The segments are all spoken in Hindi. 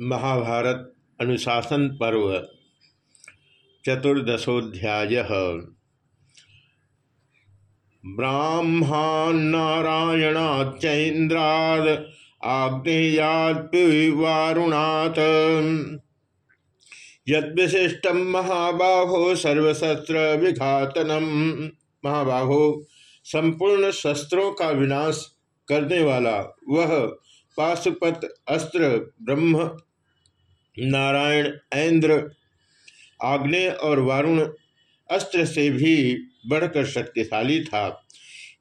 महाभारत अनुशासन पर्व, चतुर्दशोध्याय। ब्राह्मणारायणाचैन्द्राद आग्नेयात्वारुणात् यदशिष्ट महाबाहो सर्वशस्त्र विघातनम महाबाहो, संपूर्ण शस्त्रों का विनाश करने वाला वह पाशुपत अस्त्र ब्रह्म नारायण, ऐन्द्र, आग्नेय और वारुण अस्त्र से भी बढ़कर शक्तिशाली था।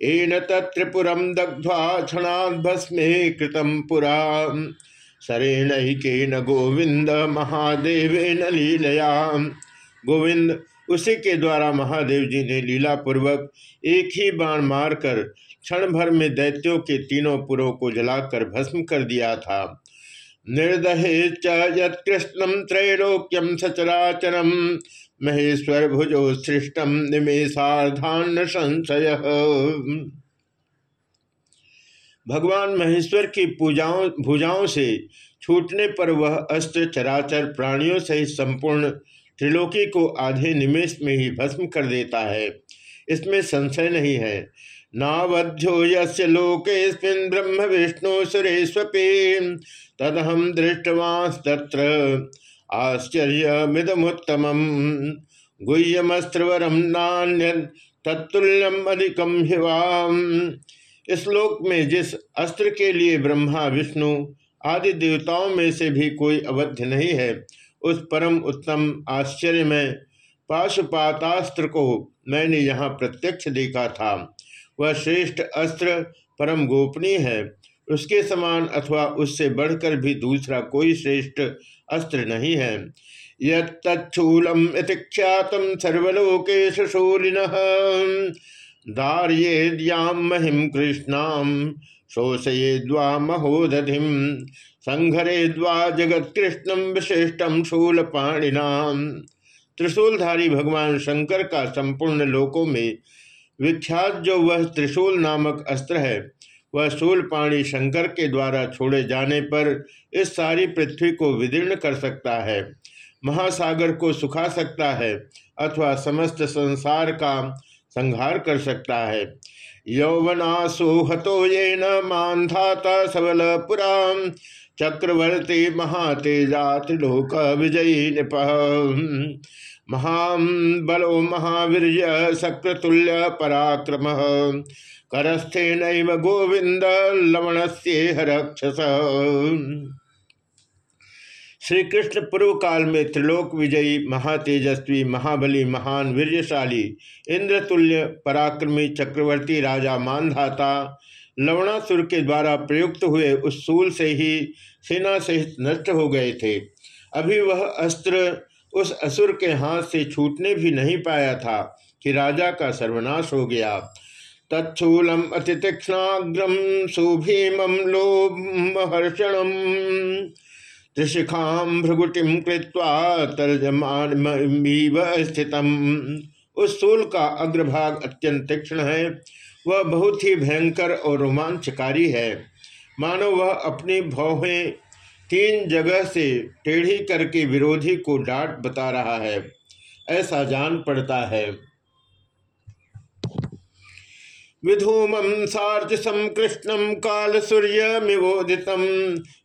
एन त्रिपुरम दग्ध्वा क्षणाभस्मे कृतम पुरा। सरेण के गोविंद महादेवेन लीलया। गोविंद उसी के द्वारा महादेव जी ने लीला पूर्वक एक ही बाण मारकर क्षण भर में दैत्यों के तीनों पुरों को जलाकर भस्म कर दिया था। निर्दहे चृष्णम त्रैलोक्यम सचराचरम महेश्वर भुजो सृष्टम निमेशार्धान संशय भगवान महेश्वर की पूजाओं, भुजाओं से छूटने पर वह अस्त्र, चराचर, प्राणियों सहित संपूर्ण त्रिलोकी को आधे निमेश में ही भस्म कर देता है। इसमें संशय नहीं है नावध्यो यस्य लोकेस्मिन् ब्रह्म विष्णु तदहम दृष्टवास्तत्र आश्चर्यमिदमुत्तमम्। गुह्यमस्त्रवरम नान्य तत्तुल्यम अधिकम हिवाम। इस लोक में जिस अस्त्र के लिए ब्रह्मा, विष्णु आदि देवताओं में से भी कोई अवध्य नहीं है, उस परम उत्तम आश्चर्य में पाशुपातास्त्र को मैंने यहाँ प्रत्यक्ष देखा था। वह श्रेष्ठ अस्त्र परम गोपनीय है। उसके समान अथवा उससे बढ़कर भी दूसरा कोई श्रेष्ठ अस्त्र नहीं है। महिम कृष्णाम शोषयेद्वा महोदधिम संघरेद्वा जगत कृष्णम विशिष्टम शूलपाणिनाम त्रिशूलधारी भगवान शंकर का संपूर्ण लोकों में विख्यात जो वह त्रिशूल नामक अस्त्र है, वह शूल पाणी शंकर के द्वारा छोड़े जाने पर इस सारी पृथ्वी को विदीर्ण कर सकता है, महासागर को सुखा सकता है, अथवा समस्त संसार का संहार कर सकता है। यौवनासोहतो ये न मानधाता सबल पुरा, चक्रवर्ती महातेजा त्रिलोक विजयी नृप महाबलो महावीर शक्रतुल्य पराक्रम। करस्थे नैव गोविंद लवण से श्री कृष्ण पूर्व काल में त्रिलोक विजयी, महातेजस्वी, महाबली, महान वीर्यशाली, इंद्रतुल्य पराक्रमी चक्रवर्ती राजा मानधाता लवणासुर के द्वारा प्रयुक्त हुए उस सूल से ही सेना सहित नष्ट हो गए थे। अभी वह अस्त्र उस असुर के हाथ से छूटने भी नहीं पाया था कि राजा का सर्वनाश हो गया। तत्शूलम अति तीक्षणाग्रम सुभीमम लोभर्षणम त्रिशिखाम भृगुटिम कृत्वा तर्जमान स्थितम। उस सूल का अग्रभाग अत्यंत तीक्ष्ण है। वह बहुत ही भयंकर और रोमांचकारी है। मानो वह अपनी भौहें तीन जगह से टेढ़ी करके विरोधी को डांट बता रहा है। ऐसा जान पड़ता है। विधूमम सार्जसम कृष्णम काल सूर्य मिवोदित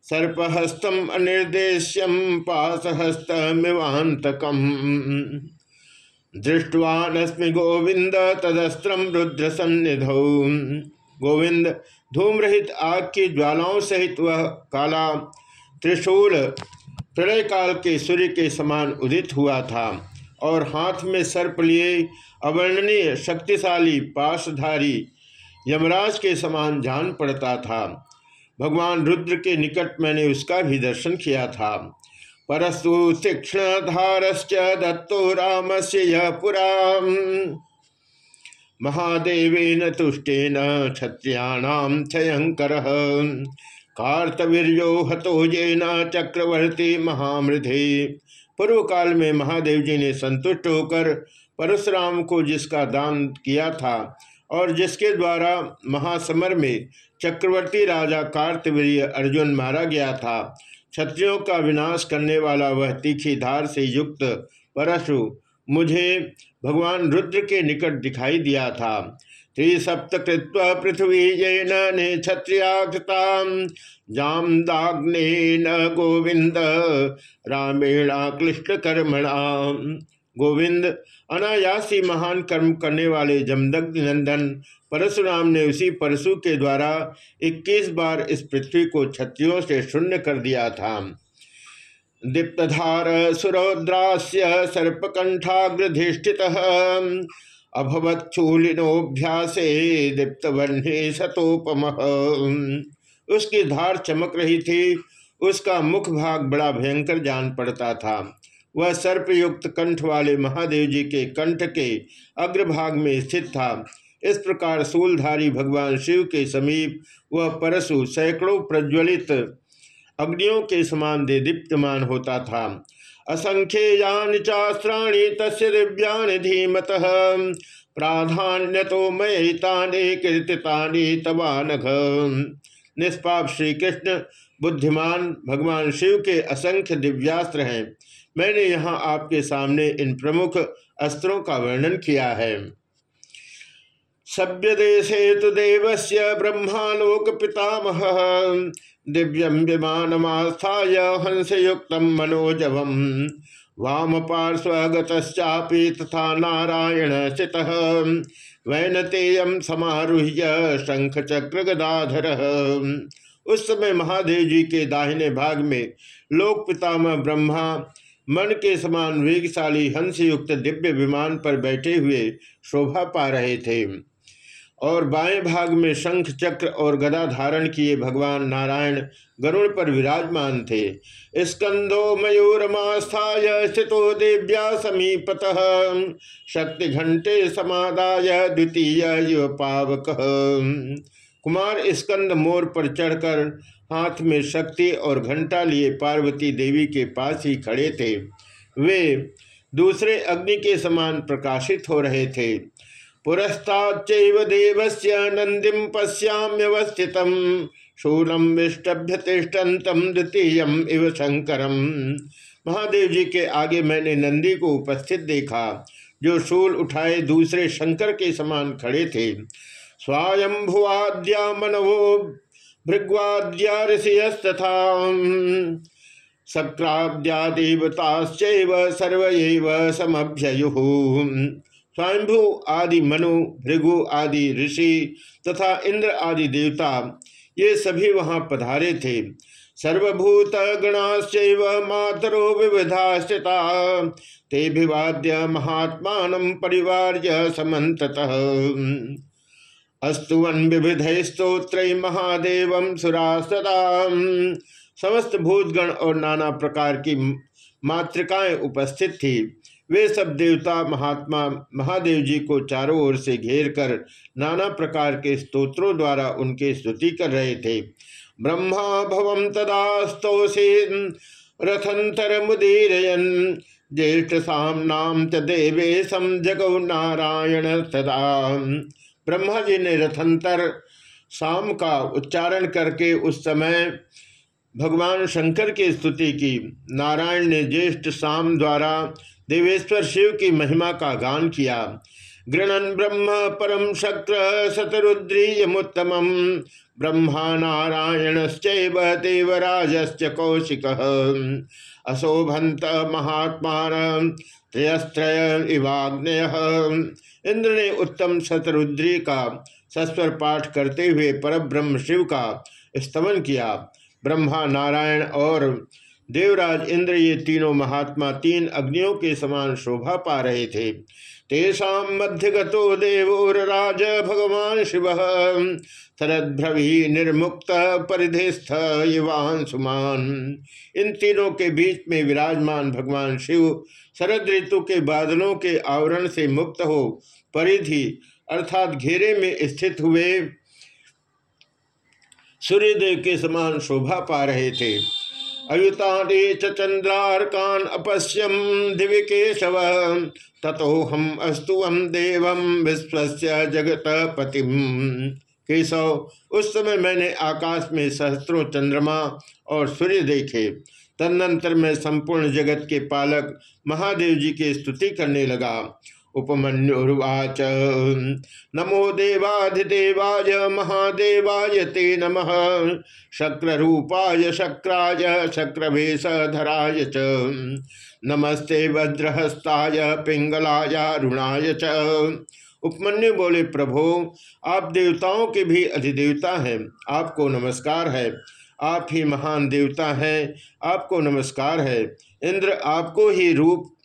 सर्पहस्तम अनिर्देश्यम पाशहस्तमिवांतकम दृष्टवानस्मि गोविंद तदस्त्रम रुद्र सन्निधौ गोविंद धूम रहित आग की ज्वालाओं सहित वह काला त्रिशूल प्रलय काल के सूर्य के समान उदित हुआ था और हाथ में सर्प लिए अवर्णनीय शक्तिशाली पाशधारी यमराज के समान जान पड़ता था। भगवान रुद्र के निकट मैंने उसका भी दर्शन किया था। परस्तु तीक्षण धारश्च दत्तो राम से यह पुरा महादेवेन तुष्टेन क्षत्रियाणाम क्षयंकर कार्तवीर्यो हतो न चक्रवर्ती महामृधि। पूर्व काल में महादेव जी ने संतुष्ट होकर परशुराम को जिसका दान किया था और जिसके द्वारा महासमर में चक्रवर्ती राजा कार्तवीर्य अर्जुन मारा गया था, क्षत्रियों का विनाश करने वाला वह तीखी धार से युक्त परशु मुझे भगवान रुद्र के निकट दिखाई दिया था। त्रिसप्तकृत्व पृथ्वी जैन ने क्षत्रियाकृता जामदाग्ने न गोविंद रामेणा क्लिष्ट कर्मणा गोविंद अनायासी महान कर्म करने वाले जमदग्ध नंदन, परशुराम ने उसी परशु के द्वारा 21 बार इस पृथ्वी को क्षत्रियों से शून्य कर दिया था। दीप्तधार सुरौद्रास्य सर्पकंठाग्रधिष्ठित। अभवच्छूलिनोभ्यासे दीप्तवर्णे सतोपम। उसकी धार चमक रही थी, उसका मुख भाग बड़ा भयंकर जान पड़ता था। वह सर्पयुक्त कंठ वाले महादेव जी के कंठ के अग्रभाग में स्थित था। इस प्रकार सूलधारी भगवान शिव के समीप वह परशु सैकड़ों प्रज्वलित अग्नियों के समान दे दीप्तमान होता था। असंख्येयान चास्त्राणी तस् दिव्यान धीमत। प्राधान्य तो मयिताने कीर्तितानि तवानघ। निष्पाप श्री कृष्ण बुद्धिमान भगवान शिव के असंख्य दिव्यास्त्र हैं। मैंने यहाँ आपके सामने इन प्रमुख अस्त्रों का वर्णन किया है। सभ्य देशे तो देवस्य ब्रह्मालोक पितामह दिव्यम विमानमास्थाय हंसयुक्त मनोजवम। वाम पार्श्वगतश्चापि तथा नारायण स्थित वैनतेयम समारूह्य शंख चक्र गदाधर उस समय महादेव जी के दाहिने भाग में लोक पितामह ब्रह्मा, मन के समान वेगशाली हंसयुक्त दिव्य विमान पर बैठे हुए शोभा पा रहे थे। और बाएँ भाग में शंख चक्र और गदा धारण किए भगवान नारायण गरुड़ पर विराजमान थे। स्कंदो मयूरमास्थाय स्थितो देव्या समीपत। शक्ति घंटे समादाय द्वितीय युव पावक। कुमार स्कंद मोर पर चढ़कर हाथ में शक्ति और घंटा लिए पार्वती देवी के पास ही खड़े थे। वे दूसरे अग्नि के समान प्रकाशित हो रहे थे। नंदिम पश्याम्यवस्थित। शूलम विष्टभ्य तिष्ठन्तम द्वितीय इव शंकरम महादेव जी के आगे मैंने नंदी को उपस्थित देखा, जो शूल उठाए दूसरे शंकर के समान खड़े थे। स्वायंभुवाद्या मनवो भृग्वाद्या ऋषियस्तथा सक्राद्या देवताश्चैव सर्व समभ्ययु। स्वयंभु आदि मनु, भृगु आदि ऋषि तथा इंद्र आदि देवता, ये सभी वहाँ पधारे थे। सर्वभूत गणाश्चैव मातरो विविधा स्थिता ते भिवाद्य महात्मा परिवार समत अस्तुवन विविध स्त्रोत्र महादेव सुरा सदा समस्त भूतगण और नाना प्रकार की मातृकाएँ उपस्थित थी। वे सब देवता महात्मा महादेव जी को चारों ओर से घेर कर नाना प्रकार के स्तोत्रों द्वारा उनके स्तुति कर रहे थे। ब्रह्मा भवम तदास्तोषे रथंतर मुदीरयन ज्येष्ठ साम नाम च देवे सम जगौ नारायण सदा। ब्रह्मा जी ने रथंतर शाम का उच्चारण करके उस समय भगवान शंकर की स्तुति की। नारायण ने ज्येष्ठ शाम द्वारा देवेश्वर शिव की महिमा का गान किया। गृणन ब्रह्म परम शक्र शतरुद्रीयमुत्तम ब्रह्मा नारायण देवराजश्च कौशिक। अशोभंत महात्मा त्रयस्त्रय इवाग्नय। इंद्र ने उत्तम शतरुद्री का सस्वर पाठ करते हुए परब्रह्म शिव का स्तमन किया। ब्रह्मा नारायण और देवराज इंद्र ये तीनों महात्मा तीन अग्नियों के समान शोभा पा रहे थे। तेषा मध्यगतो देवोराज भगवान शिव। शरद्रवि निर्मुक्त परिधिस्थ युवान सुमान। इन तीनों के बीच में विराजमान भगवान शिव शरद ऋतु के बादलों के आवरण से मुक्त हो परिधि अर्थात घेरे में स्थित हुए सूर्यदेव के समान शोभा पा रहे थे। अयुताने चंद्रारकान अपश्यम दिविकेशव ततो हम अस्तु हम देव विश्व जगत पतिम केशव, उस समय मैंने आकाश में सहस्त्रों चंद्रमा और सूर्य देखे। तदनंतर मैं संपूर्ण जगत के पालक महादेव जी की स्तुति करने लगा। उपमन्युर्वाच। नमो देवाधिदेवाय, महादेवाय ते नम। शक्ररूपाय, शक्राय शक्रभेशधराय च। नमस्ते वज्रहस्ताय, पिंगलाय, अरुणाय च। उपमन्यु बोले, प्रभो, आप देवताओं के भी अधिदेवता हैं। आपको नमस्कार है। आप ही महान देवता हैं। आपको नमस्कार है। इंद्र आपको ही रूप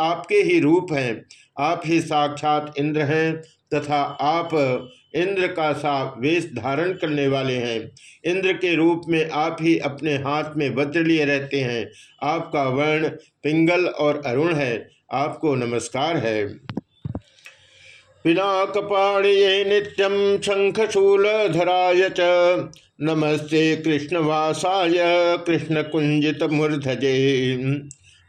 आपके ही रूप हैं। आप ही साक्षात इंद्र हैं तथा आप इंद्र का सा वेश धारण करने वाले हैं। इंद्र के रूप में आप ही अपने हाथ में वज्र लिए रहते हैं। आपका वर्ण पिंगल और अरुण है। आपको नमस्कार है। पिनाकपाणिये नित्यम शंखशूल धराय च। नमस्ते कृष्णवासाय कृष्ण कुंजित मूर्धजे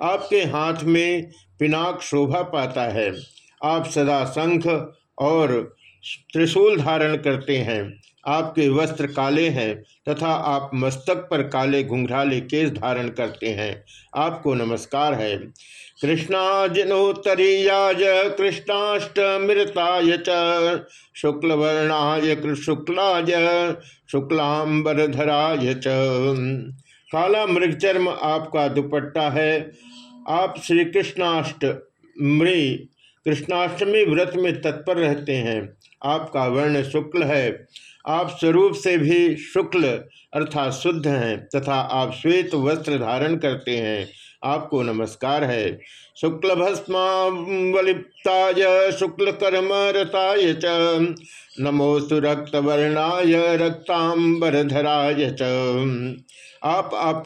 आपके हाथ में पिनाक शोभा पाता है। आप सदा शंख और त्रिशूल धारण करते हैं। आपके वस्त्र काले हैं तथा आप मस्तक पर काले घुंघराले केस धारण करते हैं। आपको नमस्कार है। कृष्णाजिनोत्तरीयाय कृष्णाष्टमृताय च, शुक्लवर्णाय शुक्लाय शुक्लांबरधराय च। काला मृगचर्म आपका दुपट्टा है। आप श्री कृष्णाष्टमी कृष्णाष्टमी व्रत में तत्पर रहते हैं। आपका वर्ण शुक्ल है। आप स्वरूप से भी शुक्ल अर्थात शुद्ध हैं तथा आप श्वेत वस्त्र धारण करते हैं। आपको नमस्कार है। शुक्ल भस्मावलिप्ताय शुक्ल कर्म रताय च। नमोस्तु रक्त वर्णाय रक्तांबरधराय च। आप, आप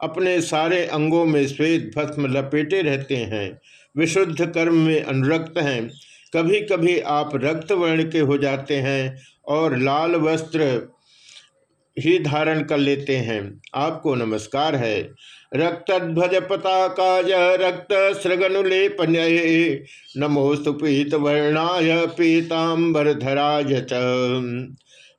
अपने सारे अंगों में श्वेत भस्म लपेटे रहते हैं विशुद्ध कर्म में अनुरक्त हैं। कभी कभी आप रक्त वर्ण के हो जाते हैं और लाल वस्त्र ही धारण कर लेते हैं। आपको नमस्कार है। रक्त रक्तध्वज पताकाय रक्त सृगनुलेपन नमोस्तु पीत वर्णाय पीताम्बर धराय च।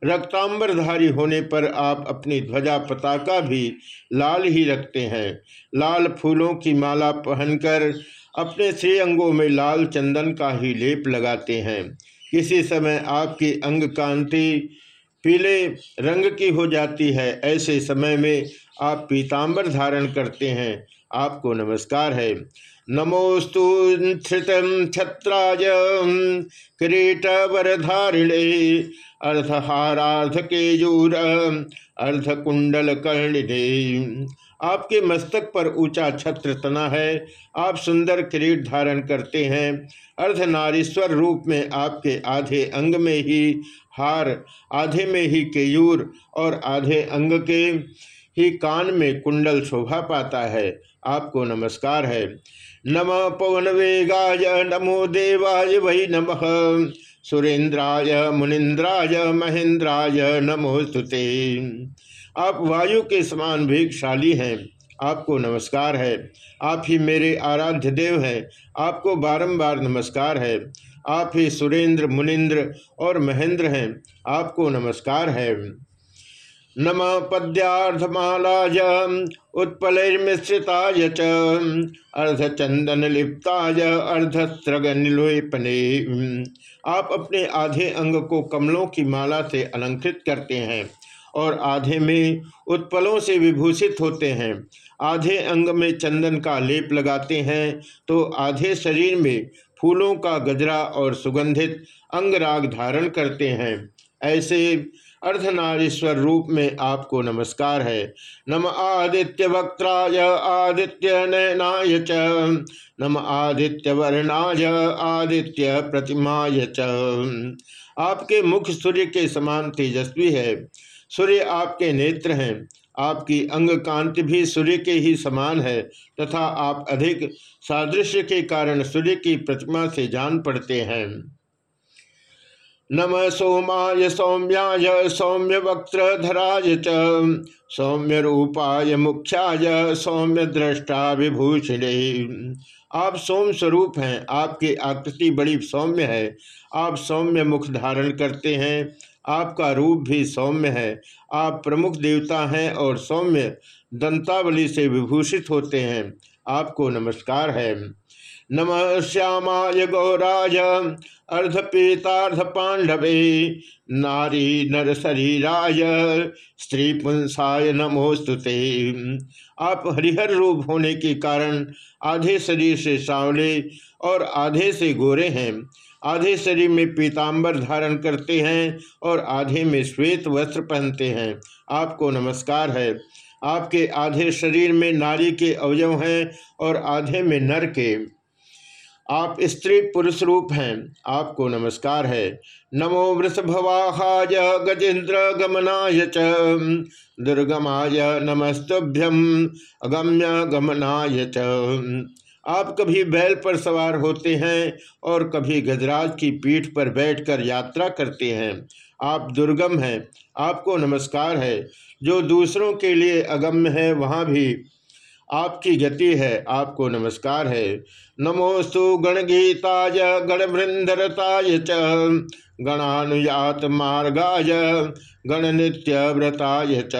रक्तांबरधारी होने पर आप अपनी ध्वजा पताका भी लाल ही रखते हैं। लाल फूलों की माला पहनकर अपने श्री अंगों में लाल चंदन का ही लेप लगाते हैं। किसी समय आपकी अंग कांति पीले रंग की हो जाती है। ऐसे समय में आप पीताम्बर धारण करते हैं। आपको नमस्कार है। नमोस्तु धृतम छत्राय किरीटवरधारिणे अर्धहारार्ध केयूर अर्ध कुंडल कर्णिधे आपके मस्तक पर ऊँचा छत्र तना है, आप सुंदर किरीट धारण करते हैं। अर्धनारीश्वर रूप में आपके आधे अंग में ही हार, आधे में ही केयूर और आधे अंग के ही कान में कुंडल शोभा पाता है। आपको नमस्कार है। नम पवन वेगाय नमो देवाय वही नमः। सुरेंद्राय, मुनिंद्राय, महेंद्राय नमोस्तुते आप वायु के समान भेगशाली हैं, आपको नमस्कार है। आप ही मेरे आराध्य देव हैं, आपको बारंबार नमस्कार है। आप ही सुरेंद्र, मुनिंद्र और महेंद्र हैं, आपको नमस्कार है। नम पद्यार्धमालाय उत्पलैर्मिश्रिताय च। अर्धचंदन लिप्ताय अर्धस्रगनिलोपने। आप अपने आधे अंग को कमलों की माला से अलंकृत करते हैं और आधे में उत्पलों से विभूषित होते हैं। आधे अंग में चंदन का लेप लगाते हैं तो आधे शरीर में फूलों का गजरा और सुगंधित अंगराग धारण करते हैं। ऐसे अर्धनारीश्वर रूप में आपको नमस्कार है। नम आदित्य वक्त्राय आदित्य नयनाय च। नम आदित्य वर्णाय आदित्य प्रतिमाय च। आपके मुख सूर्य के समान तेजस्वी है। सूर्य आपके नेत्र हैं। आपकी अंग कांति भी सूर्य के ही समान है तथा आप अधिक सादृश्य के कारण सूर्य की प्रतिमा से जान पड़ते हैं। नम सोमाय सौम्याय सौम्य वक्त्रधराय च। सौम्य रूपाय मुख्याय सौम्य दृष्टा विभूषिणे आप सोम स्वरूप हैं, आपकी आकृति बड़ी सौम्य है। आप सौम्य मुख धारण करते हैं, आपका रूप भी सौम्य है। आप प्रमुख देवता हैं और सौम्य दंतावली से विभूषित होते हैं। आपको नमस्कार है। नम श्यामाय गौराज अर्धपीतार्ध पांडवे नारी नर शरीराय स्त्री पुंसाय नमोस्तुते आप हरिहर रूप होने के कारण आधे शरीर से सांवले और आधे से गोरे हैं। आधे शरीर में पीताम्बर धारण करते हैं और आधे में श्वेत वस्त्र पहनते हैं। आपको नमस्कार है। आपके आधे शरीर में नारी के अवयव हैं और आधे में नर के। आप स्त्री पुरुष रूप हैं, आपको नमस्कार है। नमो वृषभवाहाय गजेन्द्र गमनाय च, दुर्गमाय नमस्तभ्यम अगम्य गमनाय च। आप कभी बैल पर सवार होते हैं और कभी गजराज की पीठ पर बैठकर यात्रा करते हैं। आप दुर्गम हैं, आपको नमस्कार है। जो दूसरों के लिए अगम्य है, वहाँ भी आपकी गति है, आपको नमस्कार है। नमोस्तु गणगीताय गणवृंदरताय च, गणानुयात मार्गाय गण नित्य व्रताय च।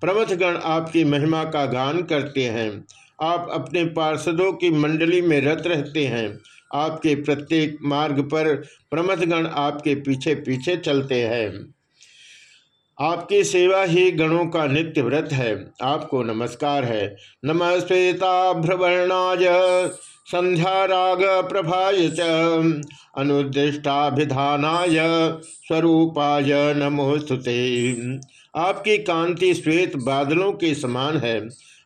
प्रमथ गण आपकी महिमा का गान करते हैं। आप अपने पार्षदों की मंडली में रत रहते हैं। आपके प्रत्येक मार्ग पर प्रमथगण आपके पीछे पीछे चलते हैं। आपकी सेवा ही गणों का नित्य व्रत है, आपको नमस्कार है। नम भ्रवर्णाय संध्या राग प्रभाय च अनुदिष्टाभिधानाय स्वरूपाय नमोस्तुते आपकी कांति श्वेत बादलों के समान है,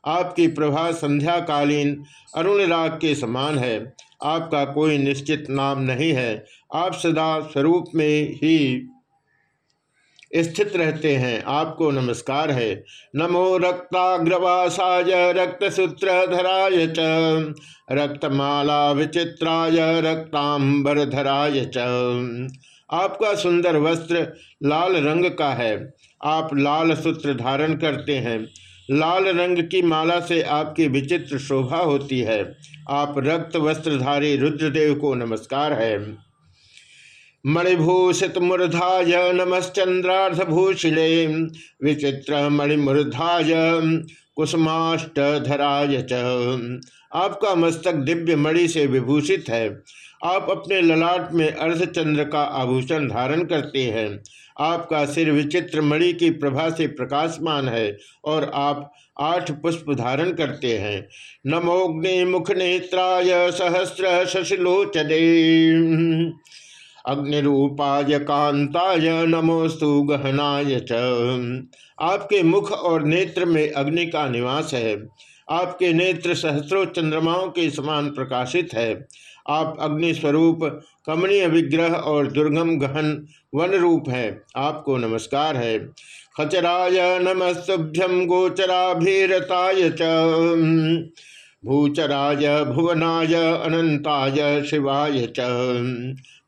आपकी प्रभा संध्याकालीन अरुण राग के समान है, आपका कोई निश्चित नाम नहीं है, आप सदा स्वरूप में ही स्थित रहते हैं। आपको नमस्कार है। नमो रक्ताग्रवासाय रक्तसूत्रधराय च। रक्तमाला विचित्राय रक्तांबरधराय च। आपका सुंदर वस्त्र लाल रंग का है। आप लाल सूत्र धारण करते हैं। लाल रंग की माला से आपकी विचित्र शोभा होती है। आप रक्त वस्त्रधारी रुद्रदेव को नमस्कार है। मणिभूषित मूर्धाय नमश्चंद्रार्धभूषिले विचित्र मणिमूर्धाय कुसुमाष्टधराय च। आपका मस्तक दिव्य मणि से विभूषित है। आप अपने ललाट में अर्धचंद्र का आभूषण धारण करते हैं। आपका सिर विचित्र मणि की प्रभा से प्रकाशमान है और आप आठ पुष्प धारण करते हैं। नमोग्नि मुख नेत्राय सहस्र शशिलोचने। अग्निरूपाय कांताय नमोस्तु गहनाय च। आपके मुख और नेत्र में अग्नि का निवास है। आपके नेत्र सहस्रो चंद्रमाओं के समान प्रकाशित है। आप अग्नि स्वरूप, कमनीय विग्रह और दुर्गम गहन वन रूप है। आपको नमस्कार है। खचराय नमस्तुभ्यम गोचराभीरताय च। भूचराय भुवनाय अनंताय शिवाय च।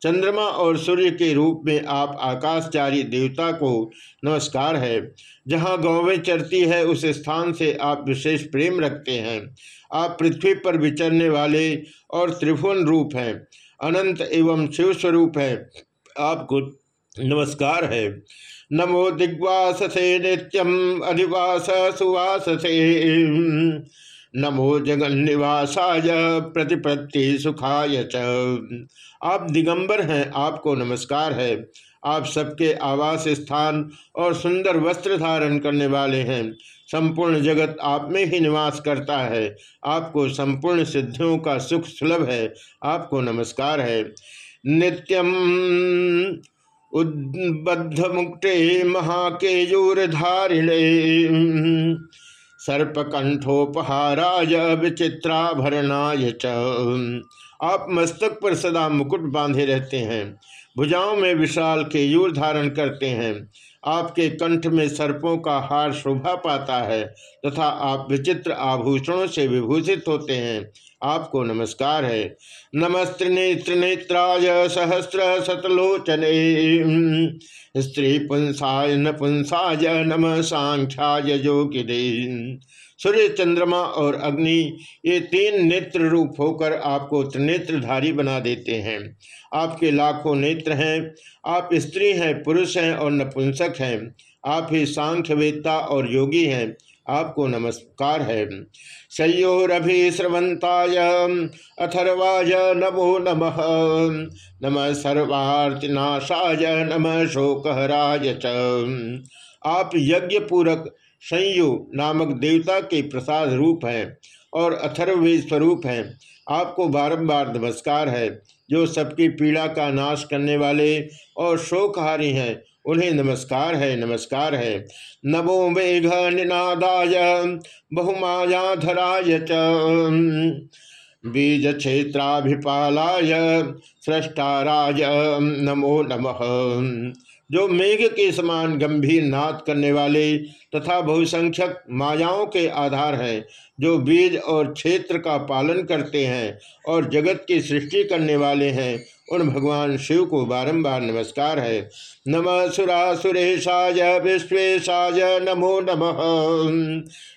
चंद्रमा और सूर्य के रूप में आप आकाशचारी देवता को नमस्कार है। जहाँ गौवें चरती है, उस स्थान से आप विशेष प्रेम रखते हैं। आप पृथ्वी पर विचरने वाले और त्रिभुवन रूप हैं। अनंत एवं शिव स्वरूप है। आपको नमस्कार है। नमो दिग्वास से नित्यम, अधिवास सुवास से नमो जगन निवासाय, प्रतिपत्ति सुखाय च। आप दिगंबर हैं, आपको नमस्कार है। आप सबके आवास स्थान और सुंदर वस्त्र धारण करने वाले हैं। संपूर्ण जगत आप में ही निवास करता है। आपको संपूर्ण सिद्धियों का सुख सुलभ है। आपको नमस्कार है। नित्यम उद्बद्ध मुक्टे महाकेयूरधारिणे। सर्पकंठोपहाराय विचित्राभरणाय च। आप मस्तक पर सदा मुकुट बांधे रहते हैं। भुजाओं में विशाल केयूर धारण करते हैं। आपके कंठ में सर्पों का हार शोभा पाता है तथा आप विचित्र आभूषणों से विभूषित होते हैं। आपको नमस्कार है। नमस्त्रिनेत्र नेत्राय सहस्र सतलोचने। स्त्री पुंसाय नपुंसाय नम सांख्याय योगिदे सूर्य, चंद्रमा और अग्नि, ये तीन नेत्र रूप होकर आपको त्रिनेत्रधारी बना देते हैं। आपके लाखों नेत्र हैं। आप स्त्री हैं, पुरुष हैं और नपुंसक हैं। आप ही सांख्यवेत्ता और योगी हैं। आपको नमस्कार है। सयोरभिश्रवंताय अथर्वाय नमो नमः। नम सर्वार्तिनाशाय नम शोकहराय च। आप यज्ञ पूरक संयु नामक देवता के प्रसाद रूप हैं और अथर्व स्वरूप हैं। आपको बारंबार नमस्कार है। जो सबकी पीड़ा का नाश करने वाले और शोकहारी हैं उन्हें नमस्कार है नमस्कार है। नमो मेघ निनादाय बहुमायाधराय च। बीज क्षेत्राभिपालाय सृष्टाराय नमो नमः। जो मेघ के समान गंभीर नाद करने वाले तथा बहुसंख्यक मायाओं के आधार हैं, जो बीज और क्षेत्र का पालन करते हैं और जगत की सृष्टि करने वाले हैं, उन भगवान शिव को बारंबार नमस्कार है। नम सुरा सुरेशाय विश्वेशाय, नमो नमः।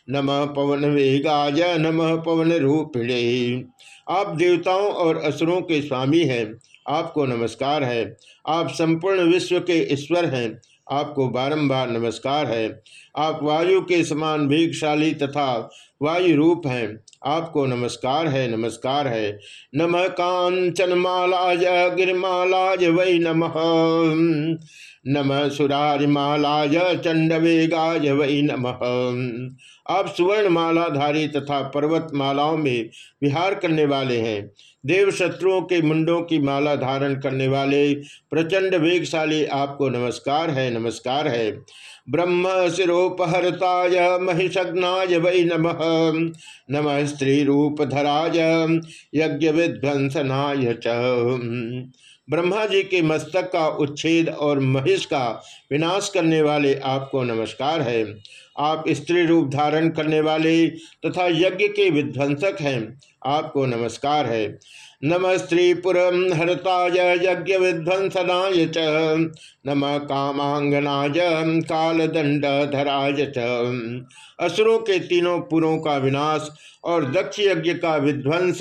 नम पवन वेगाय नम पवन रूपिणे आप देवताओं और असुरों के स्वामी हैं। आपको नमस्कार है। आप संपूर्ण विश्व के ईश्वर हैं। आपको बारंबार नमस्कार है। आप वायु के समान वेगशाली तथा वायु रूप हैं। आपको नमस्कार है नमस्कार है। नम कांचन मालाज गिरमालाज वै नम। नम सुरारिमालाज चंडवेगाज वै नम। आप सुवर्ण मालाधारी तथा पर्वत मालाओं में विहार करने वाले हैं। देव शत्रुओं के मुंडों की माला धारण करने वाले प्रचंड वेगशाली आपको नमस्कार है नमस्कार है। ब्रह्म शिरोपहरताय महिषग्नाय वै नम। नम स्त्री रूपधराय यज्ञ विध्वंसनाय च। ब्रह्मा जी के मस्तक का उच्छेद और महिष का विनाश करने वाले आपको नमस्कार है। आप स्त्री रूप धारण करने वाले तथा यज्ञ के विध्वंसक हैं। आपको नमस्कार है। नम स्त्रीपुर हरताय यज्ञ विध्वंसनाय च। नम कामांगनाय कालदंड धराय च। असुरों के तीनों पुरों का विनाश और दक्ष यज्ञ का विध्वंस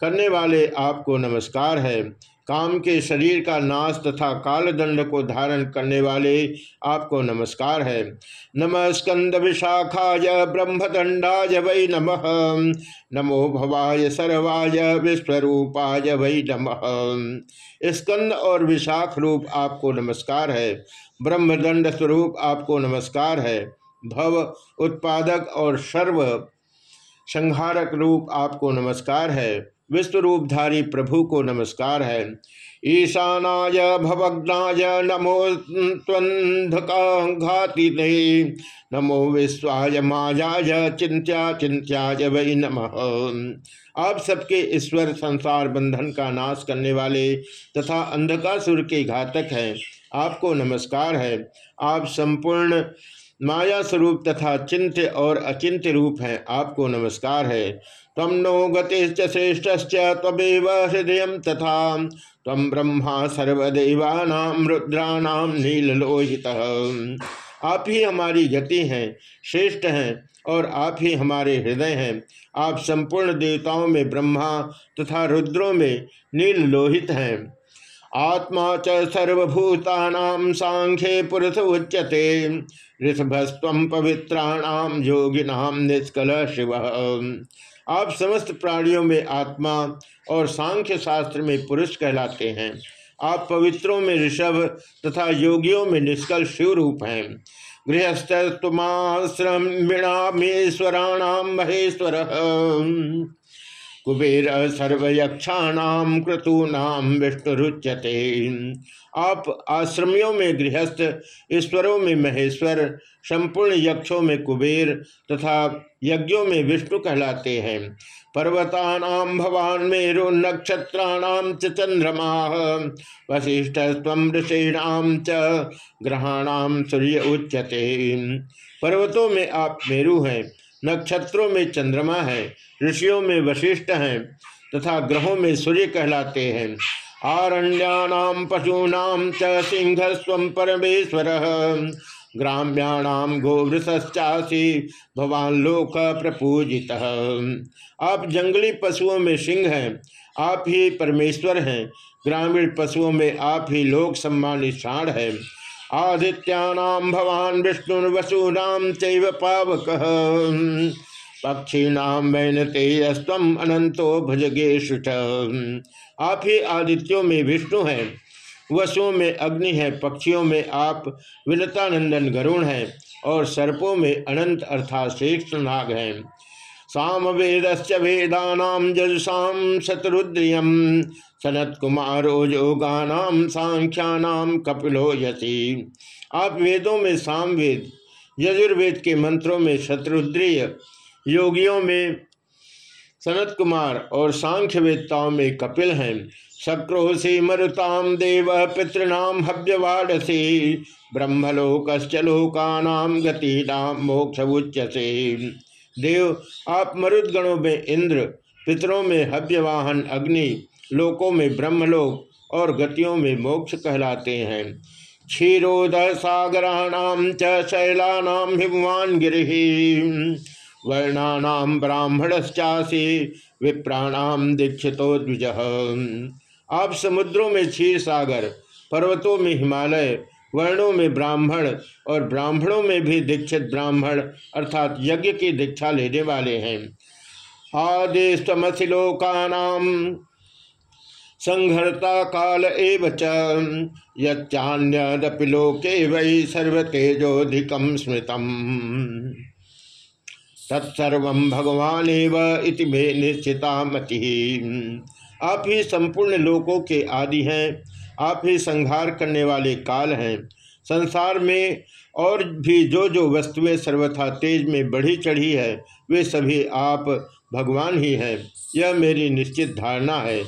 करने वाले आपको नमस्कार है। काम के शरीर का नाश तथा कालदंड को धारण करने वाले आपको नमस्कार है। नम स्कंद विशाखाय ब्रह्मदंडाय वै नम। नमो भवाय सर्वाय विश्वरूपाय वै नम। स्कंद और विशाख रूप आपको नमस्कार है। ब्रह्मदंड स्वरूप आपको नमस्कार है। भव, उत्पादक और सर्व संहारक रूप आपको नमस्कार है। विश्वरूपधारी प्रभु को नमस्कार है। ईशानाय भवग्नाय नमो त्वंधकाघाति नमो विश्वाय मायाय चिंत्या चिंत्याय वै नम। आप सबके ईश्वर संसार बंधन का नाश करने वाले तथा अंधकासुर के घातक हैं, आपको नमस्कार है। आप संपूर्ण माया स्वरूप तथा चिंत्य और अचिंत्य रूप हैं, आपको नमस्कार है। तम नो गतिश्च श्रेष्ठ तमेव हृदय तथा तम ब्रह्मा सर्वदेवानाम रुद्राणाम नीलोहित आप ही हमारी गति हैं, श्रेष्ठ हैं और आप ही हमारे हृदय हैं। आप संपूर्ण देवताओं में ब्रह्मा तथा रुद्रों में नील लोहित हैं। आत्मा च सांख्ये पुरुष उच्यते ऋषभस्व पवित्राणाम योगिनाम निष्कल शिव। आप समस्त प्राणियों में आत्मा और सांख्य शास्त्र में पुरुष कहलाते हैं। आप पवित्रों में ऋषभ तथा योगियों में निष्कल शिव रूप हैं गृहस्थमाश्रमीणामेश्वराणाम महेश्वर। कुबेर सर्वयक्षाणाम क्रतूनाम विष्णुरुच्यते। आप आश्रमियों में गृहस्थ, ईश्वरों में महेश्वर, संपूर्ण यक्षों में कुबेर तथा यज्ञों में विष्णु कहलाते हैं। पर्वतानाम भवान मेरु नक्षत्राणाम च चंद्रमा वशिष्ठ स्व ऋषिणाम च ग्रहाणाम सूर्य उच्यते। पर्वतों में आप मेरु हैं, नक्षत्रों में चंद्रमा है, ऋषियों में वशिष्ठ हैं तथा ग्रहों में सूर्य कहलाते हैं। आरण्याम पशूना च सिंह स्व परमेश्वर। ग्राम्याणाम गोवृतश्चासी भगवान लोक प्रपूजित। आप जंगली पशुओं में सिंह हैं, आप ही परमेश्वर हैं। ग्रामीण पशुओं में आप ही लोक सम्मानित साण है। आदित्यानाम भवान विष्णु वसूनाम चैव पावक। पक्षीणाम मैनते स्तम अनंतो भुजगेश आप ही आदित्यों में विष्णु हैं, वसुओं में अग्नि है, पक्षियों में आप विनतानंदन गरुण हैं, और सर्पों में अनंत अर्थात श्रेष्ठ नाग हैं। साम वेद वेदानाम जजुषाम शतरुद्रियम सनत कुमारो सांख्यानाम कपिलो यसी आप वेदों में सामवेद, यजुर्वेद के मंत्रों में शत्रुद्रिय योगियों में सनत कुमार और सांख्य वेदताओं में कपिल हैं। शक्रोशी मरुताम देव पितृणाम हव्यवाड़सी ब्रह्मलोकश्चलोकानाम गतीनाम मोक्ष उच्चसे देव, आप मरुदगणों में इंद्र, पितरों में हव्यवाहन अग्नि, लोकों में ब्रह्मलोक और गतियों में मोक्ष कहलाते हैं। क्षीरोद सागराणाम च शैलानाम हिमवान गिरी वर्णानाम ब्राह्मणश्चासी विप्राणाम दीक्षितो द्विज। आप समुद्रों में क्षीर सागर, पर्वतों में हिमालय, वर्णों में ब्राह्मण और ब्राह्मणों में भी दीक्षित ब्राह्मण अर्थात यज्ञ की दीक्षा लेने वाले हैं। आदेशमशिलोकानाम संघर्ता काल एव चान्यदपि लोके वै सर्वतेजोधिकम स्मृतम। तत्सर्व भगवान इति मे निश्चिता मति आप ही संपूर्ण लोकों के आदि हैं, आप ही संहार करने वाले काल हैं। संसार में और भी जो जो वस्तुएँ सर्वथा तेज में बढ़ी चढ़ी है, वे सभी आप भगवान ही हैं। यह मेरी निश्चित धारणा है।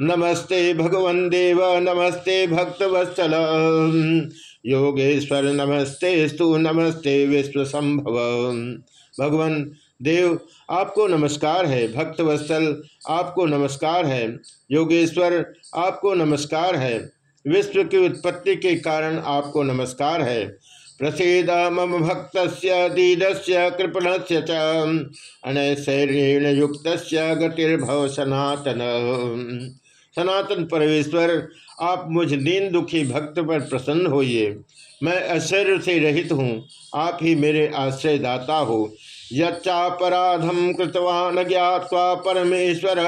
नमस्ते भगवन देव, नमस्ते भक्त भक्तवत्सल। योगेश्वर नमस्ते स्तु नमस्ते विश्व संभव भगवान देव, आपको नमस्कार है। भक्त वत्सल, आपको नमस्कार है। योगेश्वर, आपको नमस्कार है। विश्व की उत्पत्ति के कारण आपको नमस्कार है। प्रसिद मम भक्त दीदस्य कृपण से अनैशैर्येण युक्त गतिर्भव सनातन सनातन परमेश्वर, आप मुझ दीन दुखी भक्त पर प्रसन्न होइए। मैं ऐश्वर्य से रहित हूँ। आप ही मेरे आश्रयदाता हो। यच्चापराधम कृतवान ज्ञावा परमेश्वर।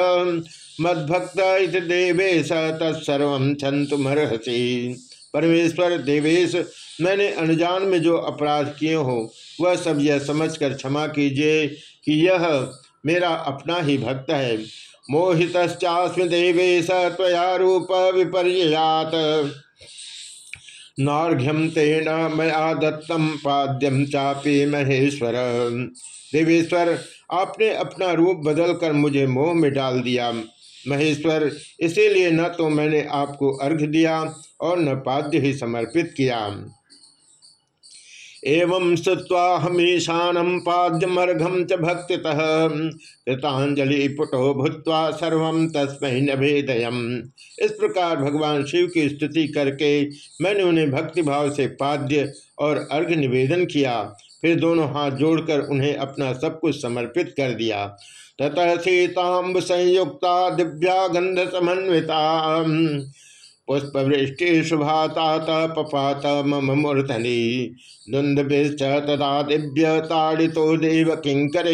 मद्भक्त देवेश तत्सर्व छंतुमर्हसी परमेश्वर देवेश, मैंने अनजान में जो अपराध किए हो, वह सब यह समझकर क्षमा कीजिए कि यह मेरा अपना ही भक्त है। मोहितश्चास्म देवेश, त्वया रूप विपर्यात। नार्घ्यम तेन मया दत्तम पाद्यम चापी महेश्वर। देवेश्वर, आपने अपना रूप बदलकर मुझे मोह में डाल दिया। महेश्वर, इसीलिए न तो मैंने आपको अर्घ दिया और न पाद्य ही समर्पित किया। एवं स्तुवा हमीशानम पाद्यमर्घम च भक्ति कृतांजलि पुटो भूत्वा सर्व तस्मय नभेदयम इस प्रकार भगवान शिव की स्तुति करके मैंने उन्हें भक्तिभाव से पाद्य और अर्घ निवेदन किया। फिर दोनों हाथ जोड़कर उन्हें अपना सब कुछ समर्पित कर दिया। ततः सीताम्ब संयुक्ता दिव्या गंध समन्विता पुष्पवृष्टि शुभातात पपात मम मूर्धनि दुंदभिश्च तदा दिव्य ताड़ितो देव किंकर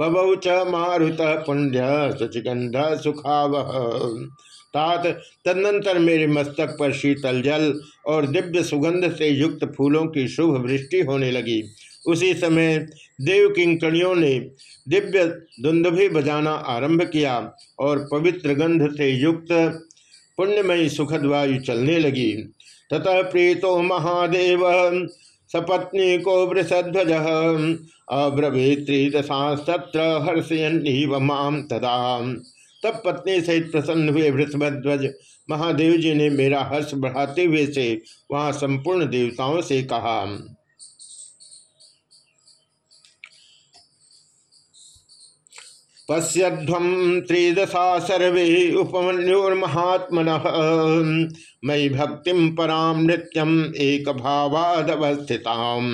बभौ च मारुत पुण्य शुचिगंध सुखावह तात तदनंतर मेरे मस्तक पर शीतल जल और दिव्य सुगंध से युक्त फूलों की शुभ वृष्टि होने लगी। उसी समय देव किंकणियों ने दिव्य दुंदुभि बजाना आरंभ किया और पवित्र गंध से युक्त पुण्यमयी सुखद वायु चलने लगी। ततः प्रीतो महादेव, सपत्नी को वृषध्वज अब्रवीत्रिदशास्त्र हर्षयन माम तदा। तब पत्नी सहित प्रसन्न हुए वृषभध्वज महादेव जी ने मेरा हर्ष बढ़ाते हुए से वहाँ संपूर्ण देवताओं से कहा पश्यध्वम त्रिदशा सर्वे उपमन्योर्महात्मन। मयि भक्ति पराम नृत्यम एक भावादवस्थिताम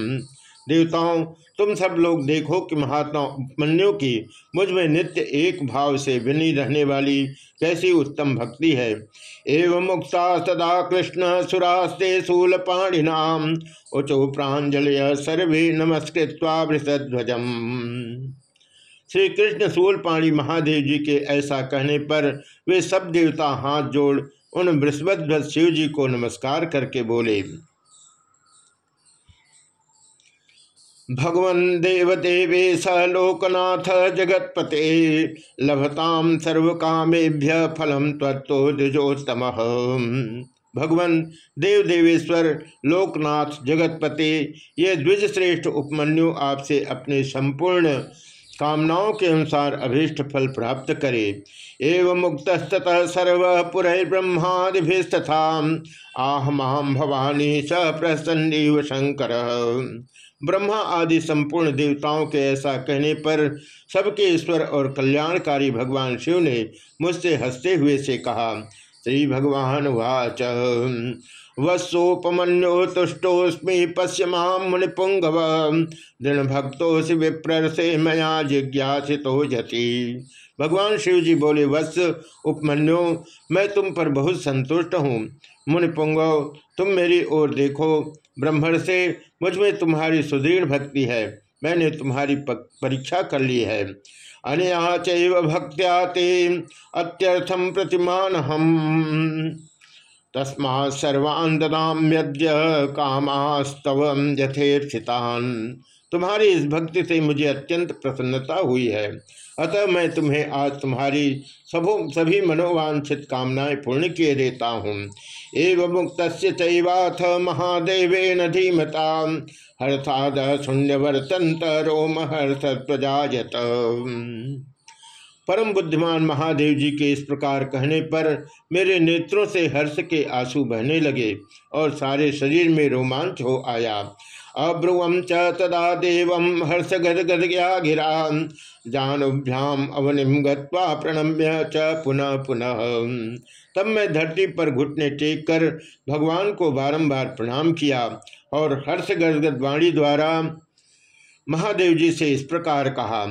देवताओं, तुम सब लोग देखो कि महात्मा उपमन्यु की मुझमें नित्य एक भाव से विनी रहने वाली कैसी उत्तम भक्ति है। एवं मुक्ता सदा कृष्ण सुरास्ते शूल पाणिनाम उचो प्राजलय सर्वे नमस्कृत्वा वृषध्वजम। श्री कृष्ण सूलपाणी महादेव जी के ऐसा कहने पर वे सब देवता हाथ जोड़ उन वृषभध्वज शिव जी को नमस्कार करके बोले, भगवन देवदेवे स लोकनाथ जगतपते लभताम सर्व कामेभ्य फलम तत्व द्विजोत्तम। भगवान देव देवेश्वर लोकनाथ जगतपते, ये द्विज श्रेष्ठ उपमन्यु आपसे अपने संपूर्ण कामनाओं के अनुसार अभीष्ट फल प्राप्त करे। एवं मुक्त सर्व पुरब्रह्मादिभिस्तथा आह माम भवानी स प्रसन्न शंकर। ब्रह्मा आदि संपूर्ण देवताओं के ऐसा कहने पर सबके ईश्वर और कल्याणकारी भगवान शिव ने मुझसे हँसते हुए से कहा श्री भगवान वाच वत्सोपमन्यो तुष्टोस्मी पश्य माम मुनिपुंगव दृढ़ विप्र से मया जिज्ञासितो जति। भगवान शिव जी बोले, वत्स, उपमन्यो, मैं तुम पर बहुत संतुष्ट हूँ। मुनिपुंगव, तुम मेरी ओर देखो। ब्रह्मण से मुझमें तुम्हारी सुदृढ़ भक्ति है। मैंने तुम्हारी परीक्षा कर ली है। अनया चैव भक्त्या ते अत्यर्थम प्रतिमान हम तस्मा सर्वान् ददाम्यद्य कामास्तव यथेर्थितान। तुम्हारी इस भक्ति से मुझे अत्यंत प्रसन्नता हुई है। अतः मैं तुम्हें आज तुम्हारी सबो, सभी मनोवांछित कामनाएँ पूर्ण किए देता हूँ। एवं मुक्त चैवाथ महादेवेन धीमता। हर्थाद शून्यवर्तंत रोम हर्ष प्रजात परम बुद्धिमान महादेव जी के इस प्रकार कहने पर मेरे नेत्रों से हर्ष के आँसू बहने लगे और सारे शरीर में रोमांच हो आया। अब्रुवम च तदा देव हर्ष गद गद गिरा जानुभ्याम अवनिम गत्वा प्रणम्य च पुनः पुनः। तब मैं धरती पर घुटने टेक कर भगवान को बारंबार प्रणाम किया और हर्ष गदगद वाणी द्वारा महादेव जी से इस प्रकार कहा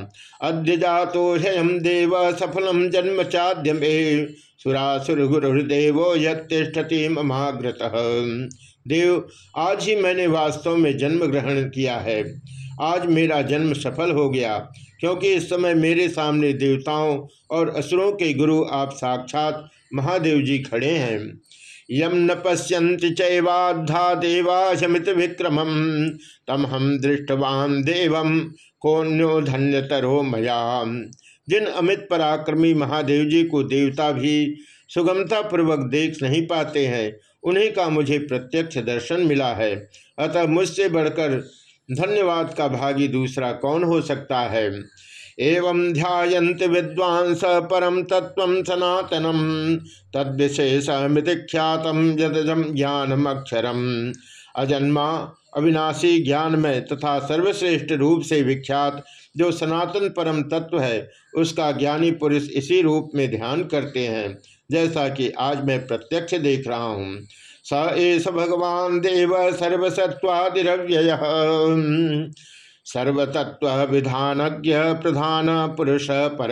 अद्य जातो ह्यम देव सफलम जन्म चाद्य में सुरासुर गुरुदेव यतिष्ठति ममाग्रत। देव, आज ही मैंने वास्तव में जन्म ग्रहण किया है। आज मेरा जन्म सफल हो गया, क्योंकि इस समय मेरे सामने देवताओं और असुरों के गुरु आप साक्षात महादेव जी खड़े हैं। यम न पश्यन्ति चैवाधा देवाशमित विक्रम तम हम दृष्टवान देवम, कोन्यो धन्यतरो मयाम। जिन अमित पराक्रमी महादेव जी को देवता भी सुगमता पूर्वक देख नहीं पाते हैं उन्हीं का मुझे प्रत्यक्ष दर्शन मिला है। अतः मुझसे बढ़कर धन्यवाद का भागी दूसरा कौन हो सकता है? एवं ध्यायन्त विद्वांस परम तत्व सनातनम तद्विशेषमितिख्यातम यदम ज्ञानम अक्षरम अजन्मा अविनाशी ज्ञान में तथा सर्वश्रेष्ठ रूप से विख्यात जो सनातन परम तत्व है, उसका ज्ञानी पुरुष इसी रूप में ध्यान करते हैं। जैसा कि आज मैं प्रत्यक्ष देख रहा हूँ। स एस भगवान देव सर्वसत्वादिव्यय सर्वतत्व विधानज्ञ प्रधान पुरुष पर।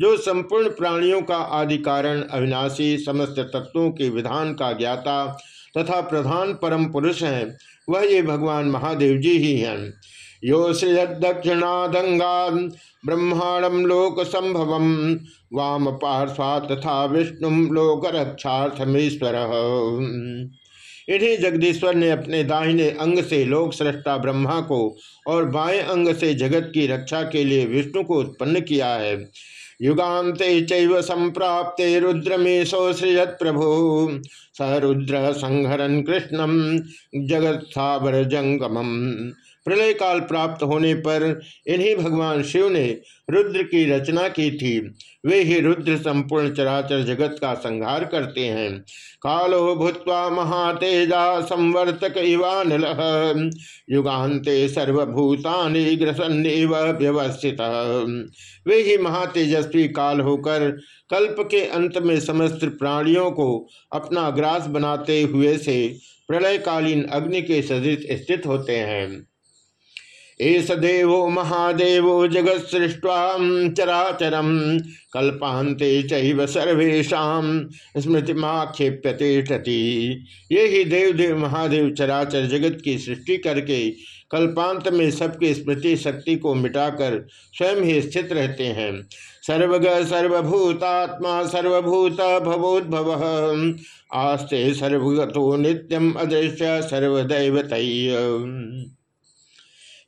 जो संपूर्ण प्राणियों का आदि कारण अविनाशी समस्त तत्वों के विधान का ज्ञाता तथा प्रधान परम पुरुष हैं, वह ये भगवान महादेव जी ही हैं। यो श्रेय दक्षिणादंगा ब्रह्मांडम लोक संभव वाम पार्श्वा तथा विष्णु लोक रक्षार्थमेश्वर इन्हीं जगदीश्वर ने अपने दाहिने अंग से लोक सृष्टा ब्रह्मा को और बाएँ अंग से जगत की रक्षा के लिए विष्णु को उत्पन्न किया है। युगान्ते चैव संप्राप्ते रुद्र में सौसृजत प्रभु स रुद्र संहरन कृष्णम जगत्थावर जंगमम प्रलय काल प्राप्त होने पर इन्हीं भगवान शिव ने रुद्र की रचना की थी। वे ही रुद्र संपूर्ण चराचर जगत का संहार करते हैं। कालो भूत्वा महातेजा संवर्तक इवानल। युगान्ते सर्वभूतानि व्यवस्थित। वे ही महातेजस्वी काल होकर कल्प के अंत में समस्त प्राणियों को अपना ग्रास बनाते हुए से प्रलयकालीन अग्नि के सदृश स्थित होते हैं। एस देवो महादेवो जगत सृष्टा चराचरम कल्पांते चैव सर्वेशा स्मृतिमाक्षेप्यते टति ये ही देव देव महादेव चराचर जगत की सृष्टि करके कल्पांत में सबकी स्मृति शक्ति को मिटाकर स्वयं ही स्थित रहते हैं। सर्वग सर्वभूतात्मा सर्वभूत भवोद्भव, आस्ते सर्वगतो नित्यम अदृश्य सर्वदैवत।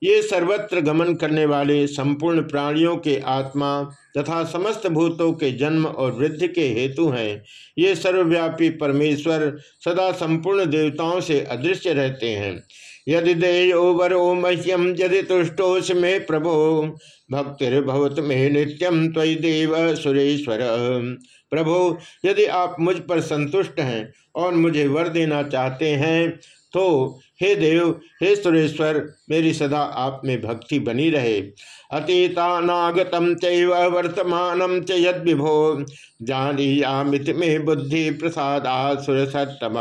ये सर्वत्र गमन करने वाले संपूर्ण प्राणियों के आत्मा तथा समस्त भूतों के जन्म और वृद्धि के हेतु हैं। ये सर्वव्यापी परमेश्वर सदा संपूर्ण देवताओं से अदृश्य रहते हैं। यदि देयो वरो मह्यम यदि तुष्टोष में प्रभो, भक्तिर्भवत में नित्यम त्वय देव सुरेश्वर। प्रभो, यदि आप मुझ पर संतुष्ट हैं और मुझे वर देना चाहते हैं तो हे देव, हे सुरेश्वर, मेरी सदा आप में भक्ति बनी रहे। अतीतानागतम चैव वर्तमानम च यद विभो जानी आमित में बुद्धि प्रसादा सुरसतम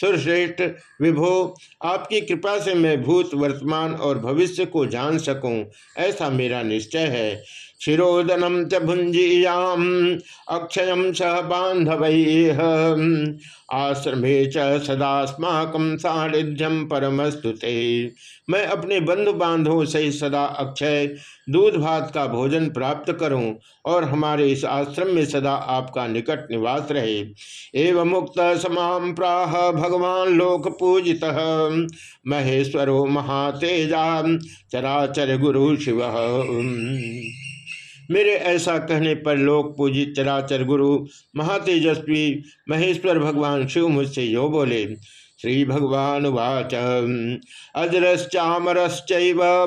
सुरश्रेष्ठ, विभो, आपकी कृपा से मैं भूत, वर्तमान और भविष्य को जान सकूँ, ऐसा मेरा निश्चय है। शिरोदनम च भुंजीयाम अक्षय सह बांधव आश्रमे च सदास्माक सानिध्यम परमस्तुते मैं अपने बंधु बांधवों से सदा अक्षय दूध भात का भोजन प्राप्त करूँ और हमारे इस आश्रम में सदा आपका निकट निवास रहे। एवं मुक्त समाम प्राह भगवान लोक पूजित, महेश्वरो महातेजा, चराचर गुरु शिव। मेरे ऐसा कहने पर लोक पूजित चराचर गुरु महातेजस्वी महेश्वर भगवान शिव मुझसे यो बोले, श्री भगवान वाच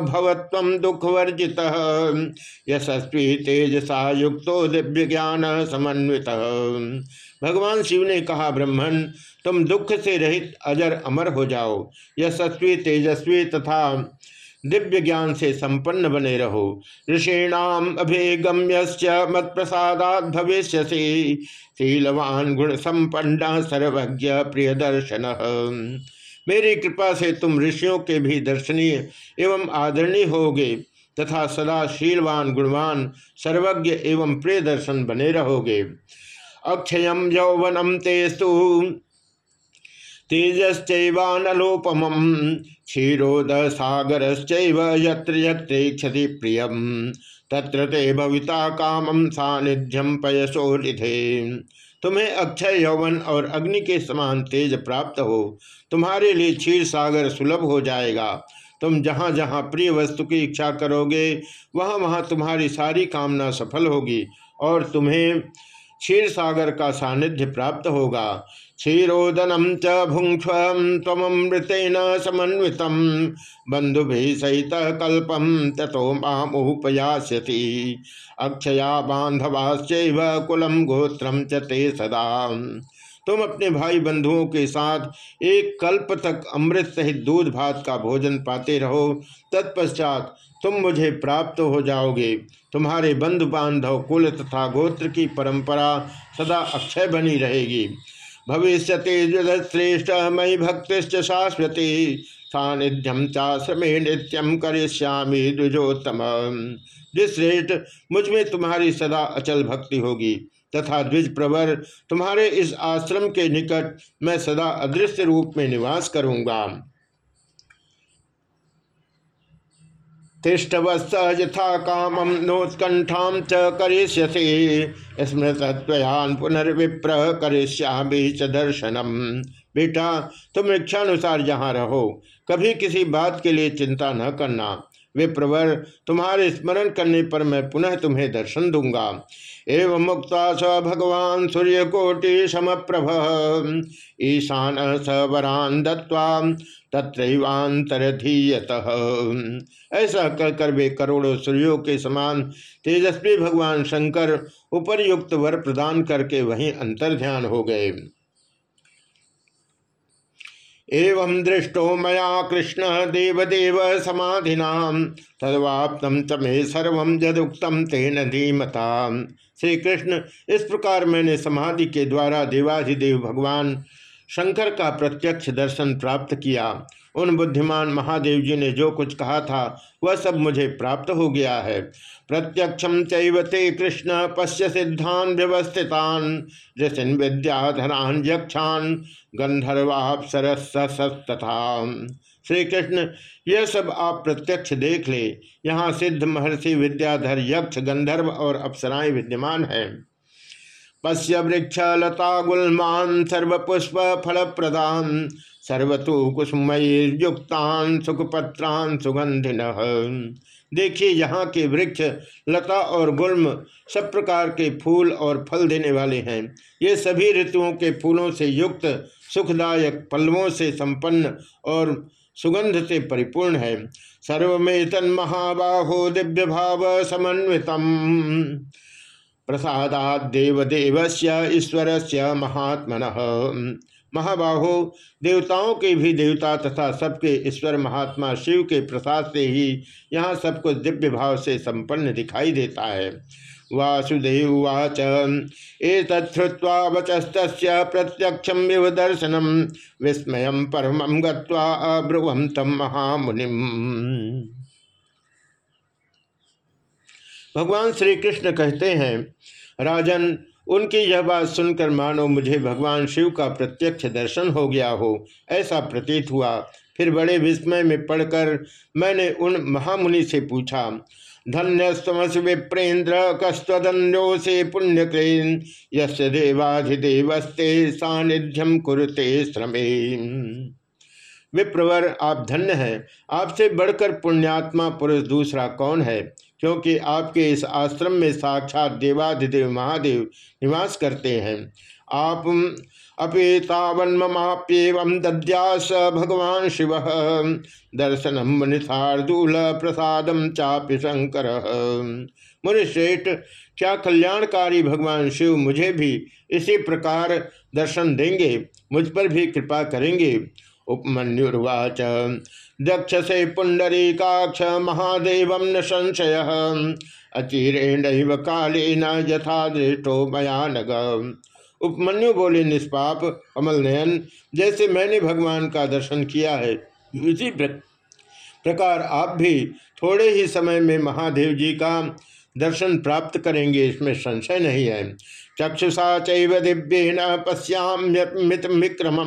भवत्व दुखवर्जित। यशस्वी तेजसा युक्त दिव्य ज्ञान समन्वित। भगवान शिव ने कहा, ब्रह्मण, तुम दुख से रहित अजर अमर हो जाओ। यशस्वी, तेजस्वी तथा दिव्य ज्ञान से संपन्न बने रहो। ऋषिणाम अभिगम्य मत प्रसादात भविष्य शीलवान गुण संपन्न सर्वज्ञ प्रिय दर्शन मेरी कृपा से तुम ऋषियों के भी दर्शनीय एवं आदरणीय होगे तथा सदा शीलवान, गुणवान, सर्वज्ञ एवं प्रिय दर्शन बने रहोगे। अक्षय यौवनम तेस्तु। तेजश्चैवानलोपम क्षीरोद सागरश्चैव यत्र यत्रेक्षति तत्र ते भविता कामम सानिध्यम पयसोलिधे तुम्हें अक्षय, यौवन और अग्नि के समान तेज प्राप्त हो। तुम्हारे लिए क्षीर सागर सुलभ हो जाएगा। तुम जहाँ जहाँ प्रिय वस्तु की इच्छा करोगे, वहाँ वहाँ तुम्हारी सारी कामना सफल होगी और तुम्हें क्षीर सागर का सानिध्य प्राप्त होगा। क्षीरोदनम च भुंक्ष तमृतेन समन्वित बंधु सहित कल्पम तथो मामुपयास्यति। अक्षया बांधवाश्चैव कुलम गोत्रम च सदा। तुम अपने भाई बंधुओं के साथ एक कल्प तक अमृत सहित दूध भात का भोजन पाते रहो। तत्पश्चात तुम मुझे प्राप्त हो जाओगे। तुम्हारे बंधु बांधव कुल तथा गोत्र की परंपरा सदा अक्षय बनी रहेगी। भविष्य श्रेष्ठ मयि भक्ति शाश्वती। सानिध्यम चाश्रमे नित्यम करिष्यामी द्विजोत्तम। जिस श्रेष्ठ मुझमें तुम्हारी सदा अचल भक्ति होगी, तथा द्विज प्रवर, तुम्हारे इस आश्रम के निकट मैं सदा अदृश्य रूप में निवास करूँगा। तिष्ठवत्स यथा कामम नोत्कंठा च करिष्यसि। स्मृतत्वयान पुनर्विप्र करिष्यामि च दर्शनम बेटा, तुम इच्छानुसार जहाँ रहो। कभी किसी बात के लिए चिंता न करना। विप्रवर तुम्हारे स्मरण करने पर मैं पुनः तुम्हें दर्शन दूँगा। एवं मुक्ता स भगवान सूर्यकोटि समप्रभ। ईशान स वरान दत्वा तत्रैवांतरधीयत ऐसा कर वे करोड़ों सूर्यों के समान तेजस्वी भगवान शंकर उपरयुक्त वर प्रदान करके वहीं अंतर ध्यान हो गए। एवं दृष्टो मया कृष्ण देवदेव समाधिना तदवाप्तम तमे सर्व जदुक्तम तेन धीमता श्री कृष्ण इस प्रकार मैंने समाधि के द्वारा देवाधिदेव भगवान शंकर का प्रत्यक्ष दर्शन प्राप्त किया। उन बुद्धिमान महादेव जी ने जो कुछ कहा था, वह सब मुझे प्राप्त हो गया है। प्रत्यक्षम चैवते कृष्ण पश्य सिद्धान व्यवस्थितान विद्याधरान यक्षान गंधर्वापसरस्तथा श्री कृष्ण यह सब आप प्रत्यक्ष देख ले, यहाँ सिद्ध महर्षि विद्याधर यक्ष गंधर्व और अप्सराएँ विद्यमान हैं। पश्य वृक्ष, लता, गुलमान, सर्वपुष्प फल प्रदान सर्वतु कुसुमयुक्तान सुखपत्रान सुगंधिन देखिए यहाँ के वृक्ष, लता और गुल्म सब प्रकार के फूल और फल देने वाले हैं। ये सभी ऋतुओं के फूलों से युक्त, सुखदायक पल्लवों से संपन्न और सुगंध से परिपूर्ण है। सर्वमेतन महाबाहो दिव्य भाव समन्वितम। प्रसादा देवदेव ईश्वर से महात्मन। महाबाहो। देवताओं के भी देवता तथा सबके ईश्वर महात्मा शिव के प्रसाद से ही यहाँ सब कुछ दिव्य भाव से संपन्न दिखाई देता है। वासुदेववाच एतत्वा वचस्त प्रत्यक्षम विव दर्शनम विस्मय परम गब्रुवम तम महामुनि भगवान श्री कृष्ण कहते हैं, राजन उनकी यह बात सुनकर मानो मुझे भगवान शिव का प्रत्यक्ष दर्शन हो गया हो। ऐसा प्रतीत हुआ। फिर बड़े विस्मय में पढ़कर मैंने उन महामुनि से पूछा, धन्यस्तमस विप्रेन्द्र कस्तन्यो से पुण्यकृन यश देवाधिदेवस्ते सानिध्यम कुरुते श्रमे विप्रवर, आप धन्य हैं। आपसे बढ़कर पुण्यात्मा पुरुष दूसरा कौन है? क्योंकि आपके इस आश्रम में साक्षात देवाधिदेव महादेव निवास करते हैं। आप अपेतावन्माप्यव दद्यास भगवान शिव। दर्शनम मुनिषार्दूल प्रसाद चापि शंकर मुनिश्रेष्ठ क्या कल्याणकारी भगवान शिव मुझे भी इसी प्रकार दर्शन देंगे, मुझ पर भी कृपा करेंगे? उपमन्युर्वाच। दक्ष से पुंडरीकाक्ष महादेव न संशय अचिरेण काले न यथा दृष्टो भयानक उपमन्यु बोले, निष्पाप कमल नयन जैसे मैंने भगवान का दर्शन किया है, इसी प्रकार आप भी थोड़े ही समय में महादेव जी का दर्शन प्राप्त करेंगे, इसमें संशय नहीं है। चक्षुषा चैव दिव्येन पश्यामित विक्रम।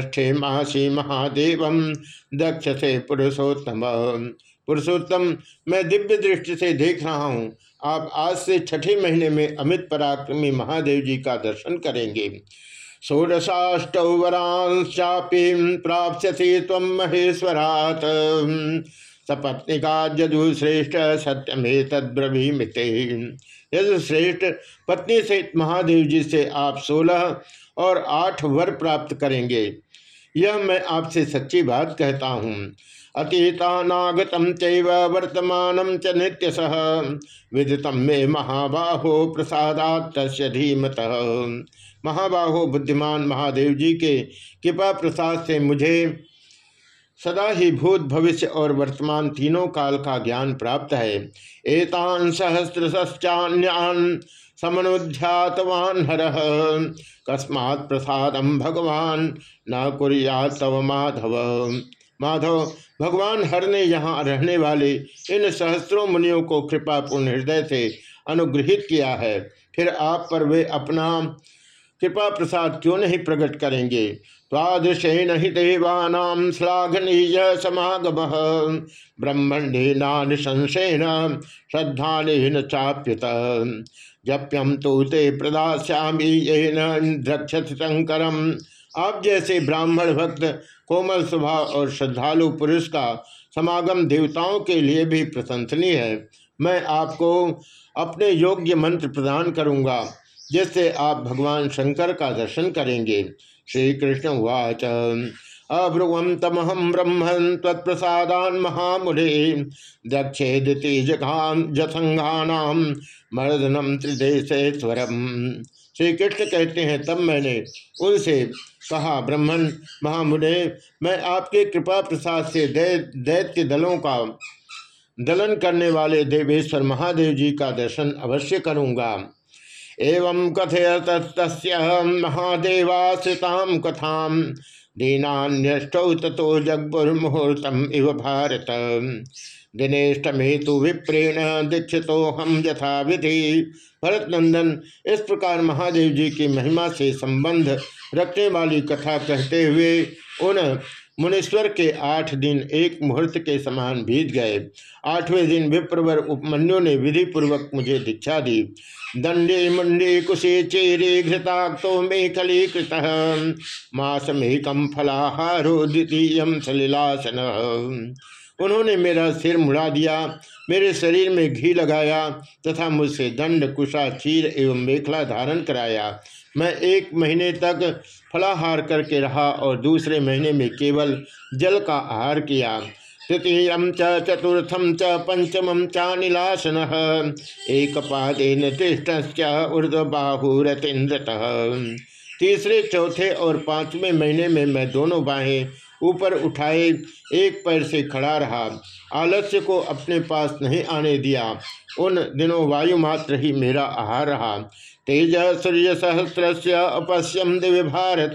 ष्ठे महसी महादेव दक्ष से पुरुषोत्तम। पुरुषोत्तम, मैं दिव्य दृष्टि से देख रहा हूँ। आप आज से छठे महीने में अमित पराक्रमी महादेव जी का दर्शन करेंगे। षोडशाष्ट वरांश्चापी प्राप्स्यसी तम महेश्वरात। सपत्निका जदुश्रेष्ठ सत्यमे तद्रवीमिते यदुश्रेष्ठ पत्नी सहित महादेव जी से आप सोलह और आठ वर प्राप्त करेंगे। यह मैं आपसे सच्ची बात कहता हूँ। अतीतानागतम चैव वर्तमान च नित्य सह विदितम मे महाबाहो प्रसादात धीमत। महाबाहो बुद्धिमान महादेव जी के कृपा प्रसाद से मुझे सदा ही भूत भविष्य और वर्तमान तीनों काल का ज्ञान प्राप्त है। एतान सहस्रश्चान्यान समनुध्यातवान हर। कस्मात् प्रसादम भगवान न कुरिया तव माधव। माधव, भगवान हर ने यहाँ रहने वाले इन सहस्रों मुनियों को कृपापूर्ण हृदय से अनुग्रहित किया है। फिर आप पर वे अपना कृपा प्रसाद क्यों नहीं प्रकट करेंगे? तादृशेन ही देवानाम श्लाघनीय समागम। ब्रह्मण्डे नाशंसेन श्रद्धान चाप्युत। जप्यम तो ते प्रदास्यामी ये द्रक्षत शंकरम आप जैसे ब्राह्मण भक्त, कोमल स्वभाव और श्रद्धालु पुरुष का समागम देवताओं के लिए भी प्रशंसनीय है। मैं आपको अपने योग्य मंत्र प्रदान करूँगा। जिससे आप भगवान शंकर का दर्शन करेंगे। श्री कृष्ण उवाच अभ्रुवं तमहं ब्रह्मन् त्वत्प्रसादान् महामुरे दक्षेदिति जथंगानाम मर्दनम त्रिदेशेश्वरम श्री कृष्ण कहते हैं, तब मैंने उनसे कहा ब्रह्मण महामुने मैं आपके कृपा प्रसाद से दैत्य दलों का दलन करने वाले देवेश्वर महादेव जी का दर्शन अवश्य करूँगा। एवं कथय तस्य महादेवाश्रितां कथां दीनान्यष्टौ ततो इव भारत। दिनेष्टमे तो विप्रेण दीक्षितो हम यथा विधि भरत नंदन इस प्रकार महादेव जी की महिमा से संबंध रखने वाली कथा कहते हुए उन मुनीश्वर के आठ दिन एक मुहूर्त के समान बीत गए। आठवें दिन विप्रवर उपमन्यु ने विधि पूर्वक मुझे दीक्षा दी। दंडे मुंडे कुशे चेरे घृताक्तो मेखली कृत मासमेकम फलाहारो द्वितीय सलिलासन। उन्होंने मेरा सिर मुड़ा दिया, मेरे शरीर में घी लगाया तथा मुझसे दंड कुशा चीर एवं मेखला धारण कराया। मैं एक महीने तक फलाहार करके रहा और दूसरे महीने में केवल जल का आहार किया। तृतीय च चतुर्थम च, पंचम चानिलासन एक पादेन तिष्ठ तीसरे, चौथे और पाँचवें महीने में मैं दोनों बाहें ऊपर उठाए, एक पैर से खड़ा रहा। आलस्य को अपने पास नहीं आने दिया। उन दिनों वायु मात्र ही मेरा आहार रहा। तेज सूर्य सहस्र से अपश्यम दिव्य भारत।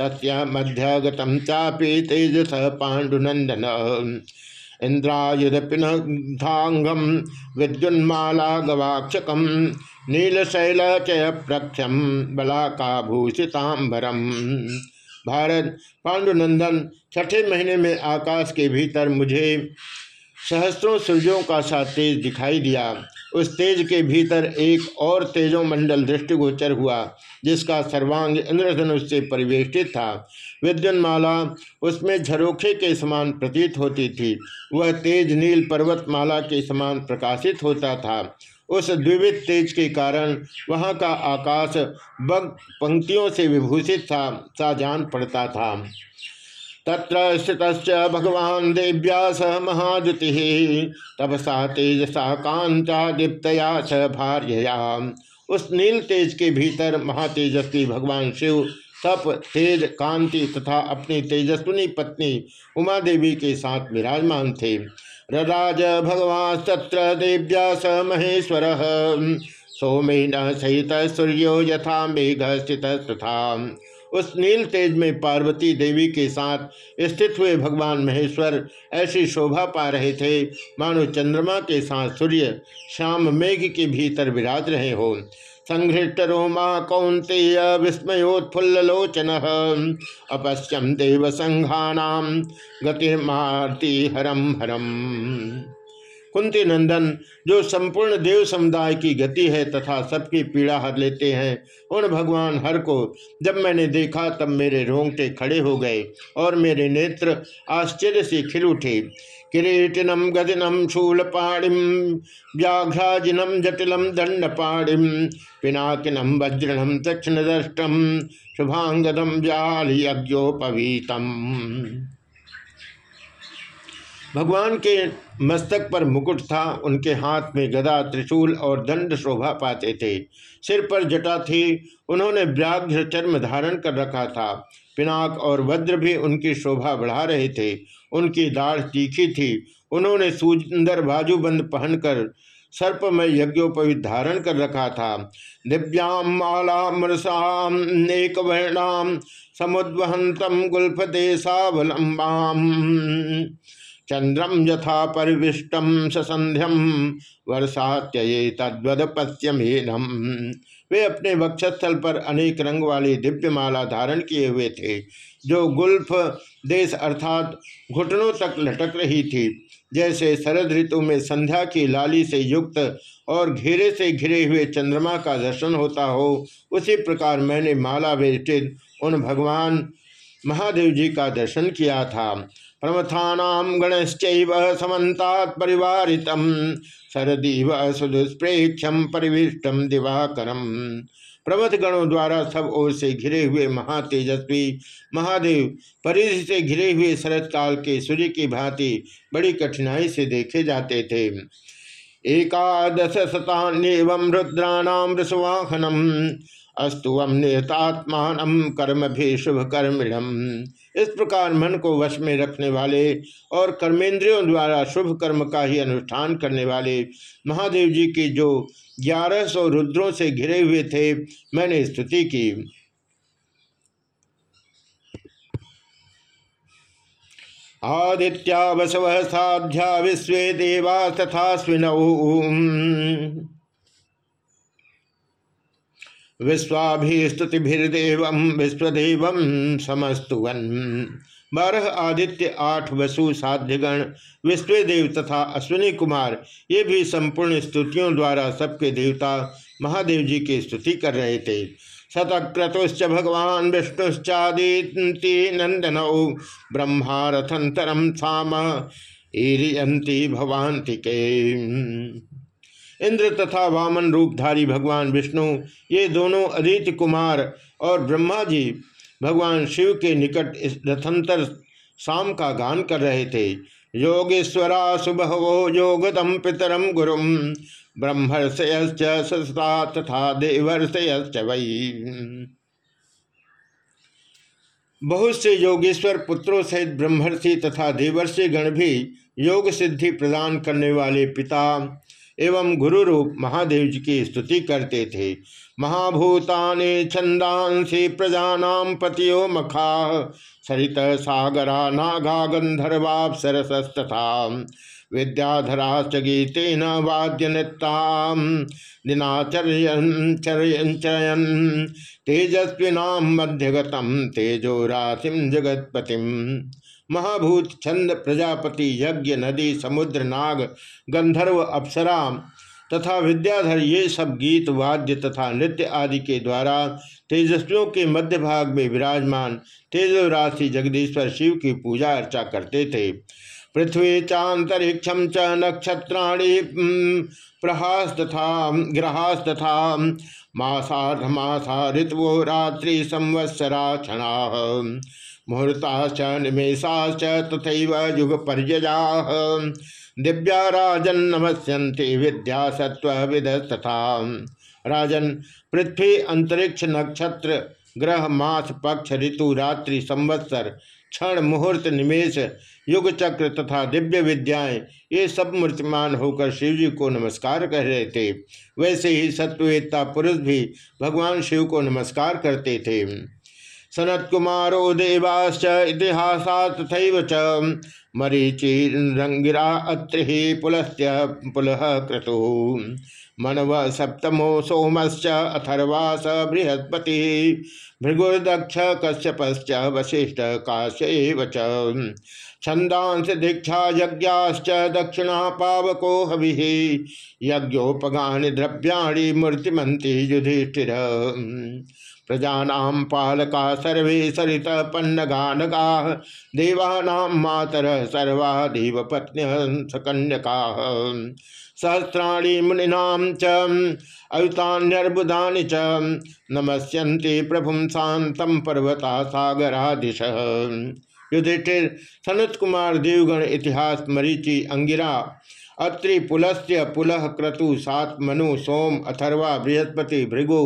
तस्य मध्यगतम चापी तेजस पाण्डुनंदन इंद्रायुधपिनांगम विद्युन्माला गवाक्षकम नीलशैल चय प्रक्षम बलाकाभूषितांबरम भारत पांडुनंदन छठे महीने में आकाश के भीतर मुझे सहस्रों सूर्यों का सा तेज दिखाई दिया। उस तेज के भीतर एक और तेजो मंडल दृष्टिगोचर हुआ, जिसका सर्वांग इंद्रधनुष से परिवेष्टित था। विद्युन्माला उसमें झरोखे के समान प्रतीत होती थी। वह तेज नील पर्वतमाला के समान प्रकाशित होता था। उस द्विविध तेज के कारण वहाँ का आकाश बग पंक्तियों से विभूषित था, सा जान पड़ता था। तत्र स्थित भगवान देव्या स महाद्युति। तपसा तेजसा कांता दीप्तया स भार्यया। उस नील तेज के भीतर महातेजस्वी भगवान शिव, तप, तेज, कांति तथा अपनी तेजस्विनी पत्नी उमा देवी के साथ विराजमान थे। रराज भगवान तत्र देव्या स महेश्वर। सोमेन सहित सूर्यो यथा मेघ स्थित तथा उस नील तेज में पार्वती देवी के साथ स्थित हुए भगवान महेश्वर ऐसी शोभा पा रहे थे मानो चंद्रमा के साथ सूर्य श्याम मेघ के भीतर विराज रहे हो। संघृष्ट रोमा कौंतेय विस्मयोत्फुल्लोचन अपश्यम देव संघानाम गतिर्मार्ति हरम हरम। कुंती नंदन, जो संपूर्ण देव समुदाय की गति है तथा सबकी पीड़ा हर लेते हैं। उन भगवान हर को, जब मैंने देखा, तब मेरे रोंगटे खड़े हो गए और मेरे नेत्र आश्चर्य से खिल उठे। किरीटिनम, गदिनम, शूलपाणिम, व्याघ्राजिनम, जटिलम दंडपाणिम पिनाकिनम, वज्रणम दक्षिण दृष्टम शुभांगदम, व्याल यज्ञोपवीतम। भगवान के मस्तक पर मुकुट था, उनके हाथ में गदा, त्रिशूल और दंड शोभा पाते थे। सिर पर जटा थी, उन्होंने व्याघ्र चर्म धारण कर रखा था। पिनाक और वज्र भी उनकी शोभा बढ़ा रहे थे। उनकी दाढ़ तीखी थी। उन्होंने सुंदर बाजूबंद पहनकर सर्पमय यज्ञोपवित धारण कर रखा था। दिव्याम मालामरसाम नेक वर्णाम समुद्वहंतम गुल्फ देशावलंबाम चंद्रम यथा परिविष्टम ससंध्यम वर्षात्यये तद्वद पश्यमेनम वे अपने वक्षस्थल पर अनेक रंग वाली दिव्य माला धारण किए हुए थे, जो गुल्फ देश अर्थात घुटनों तक लटक रही थी, जैसे शरद ऋतु में संध्या की लाली से युक्त और घेरे से घिरे हुए चंद्रमा का दर्शन होता हो, उसी प्रकार मैंने माला वेष्टित उन भगवान महादेव जी का दर्शन किया था। प्रमथानाम गणश्च समता परिवारित। शरदीव सुदुष्प्रेक्षम परिविष्टम दिवाकरम प्रमथ गणों द्वारा सब ओर से घिरे हुए महातेजस्वी महादेव परिधि से घिरे हुए शरत काल के सूर्य की भांति बड़ी कठिनाई से देखे जाते थे। एकादश शतान्यव रुद्राणाम ऋषवाहनम अस्तुवम निहतात्मान कर्म भी शुभ कर्मिणम इस प्रकार मन को वश में रखने वाले और कर्मेंद्रियों द्वारा शुभ कर्म का ही अनुष्ठान करने वाले महादेव जी की जो ग्यारह सौ रुद्रों से घिरे हुए थे, मैंने स्तुति की। आदित्या वसव साध्या विश्व देवा तथा स्विनऊ विश्वाभिस्तुतिभिर्देव विश्वदेव समस्तुवन। बारह, आदित्य, आठ, वसु साध्यगण विश्वदेव तथा अश्विनी कुमार, ये भी संपूर्ण स्तुतियों द्वारा सबके देवता महादेव जी की स्तुति कर रहे थे। शतक्रतुश्च भगवान विष्णुश्चादी नंदनौ ब्रह्मा रथंतरम साम ईरियंती भवान्ति के। इंद्र तथा वामन रूपधारी भगवान विष्णु, ये दोनों अदित कुमार और ब्रह्मा जी भगवान शिव के निकट इस रथंतर शाम का गान कर रहे थे। योगेश्वरा सुबहवो योगतम पितरम गुरुम ब्रह्मर्षयश्च सस्ता तथा देवर्षयश्च वही बहुत से योगेश्वर पुत्रों सहित ब्रह्मर्षि तथा देवर्षि गण भी योग सिद्धि प्रदान करने वाले पिता एवं गुरु रूप महादेव जी की स्तुति करते थे। महाभूताने छंदांसी प्रजानाम पतियो मखा, सरित सागरा नागा गंधर्वाप सरसस्तथा, विद्याधराश्च गीतेन वाद्य नृत्ताम दिनाचर्यन चरयन तेजस्विनाम मध्यगतम तेजो राशिम जगतपतिम। महाभूत छंद प्रजापति, यज्ञ, नदी, समुद्र, नाग, गंधर्व, अप्सरा तथा विद्याधर ये सब गीत, वाद्य तथा नृत्य आदि के द्वारा तेजस्वियों के मध्य भाग में विराजमान तेजो राशि जगदीश्वर शिव की पूजा अर्चा करते थे। पृथ्वी चातरिक्षम च नक्षत्राणी प्रहास तथा ग्रहास तथा मासाधमासा ऋतवो रात्रि संवत्सरा क्षणा मुहूर्ताश्च निमेषाश्च तथा युग पर्यजा दिव्या राजन नमस्यन्ति विद्या सत्व विद तथा राजन पृथ्वी, अंतरिक्ष, नक्षत्र, ग्रह, मास, पक्ष, ऋतु, रात्रि, संवत्सर, क्षण, मुहूर्त निमेश युग चक्र तथा दिव्य विद्याएँ, ये सब मूर्तिमान होकर शिव जी को नमस्कार कर रहे थे। वैसे ही सत्वेता पुरुष भी भगवान शिव को नमस्कार करते थे। सनत कुमारो देवाश्च इतिहासा तथा च। मरीचिरंगिरा अत्रि पुलस्त्य पुलः क्रतु। मनव सप्तमो सोमश्च अथर्वा स बृहस्पति। भृगुर्दक्ष कश्यपश्च वशिष्ठ काश्यव च। दीक्षा यज्ञाश्च दक्षिणा पावको हवि। यज्ञोपगानि द्रव्याणि मूर्तिमंती युधिष्ठिर। प्रजानाम पालका सर्वे सरित पन्नगा नगा देवानाम मातर सर्वा देवपत्न्य सकन्यका सहस्राणी मुनीनाम च अयुतान्यर्बुदानि च नमस्यन्ति प्रभुं शांतम पर्वता सागरादिश युधिष्ठिर सनत कुमार देवगण इतिहास मरीचि अंगिरा अत्रि पुलस्त्य पुलह क्रतु सात मनु सोम अथर्वा बृहस्पति भृगु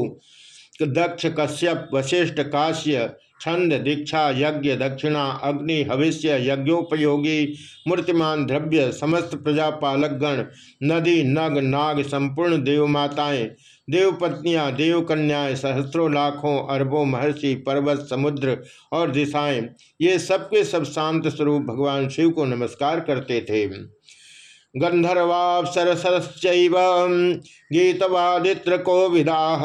दक्ष कश्यप वशिष्ठ काश्य छंद दीक्षा यज्ञ दक्षिणा अग्नि हविष्य यज्ञोपयोगी मूर्तिमान द्रव्य समस्त प्रजापालकगण, नदी, नग, नाग, संपूर्ण देवमाताएँ, देवपत्नियाँ, देवकन्याएँ सहस्त्रों लाखों अरबों महर्षि, पर्वत, समुद्र और दिशाएँ, ये सबके सब शांत स्वरूप भगवान शिव को नमस्कार करते थे। गंधर्वापसरसश्च गीतवादित्र को विदा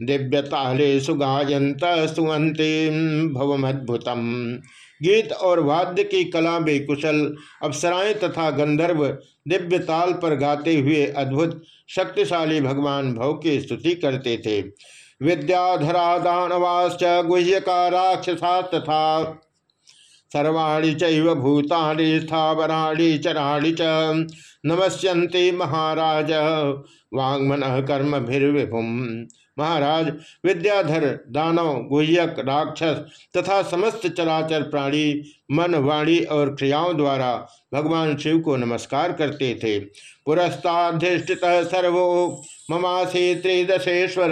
दिव्यताले सुगायंत सुवंते भवमद्भुतम। गीत और वाद्य की कला में कुशल अप्सराएँ तथा गंधर्व दिव्य ताल पर गाते हुए अद्भुत, शक्तिशाली भगवान भव की स्तुति करते थे। विद्याधरा दानवाश्च गुह्यका राक्षसा तथा सर्वाणी चैव भूतानि, स्थावराणि च नमस्यन्ते महाराज। वाङ्मन कर्म विभुम महाराज, विद्याधर, दानव, गुह्यक, राक्षस तथा समस्त चराचर प्राणी, मन, वाणी और क्रियाओं द्वारा भगवान शिव को नमस्कार करते थे। पुरस्ताधिष्ठित सर्वो ममासे त्रिदशेश्वर।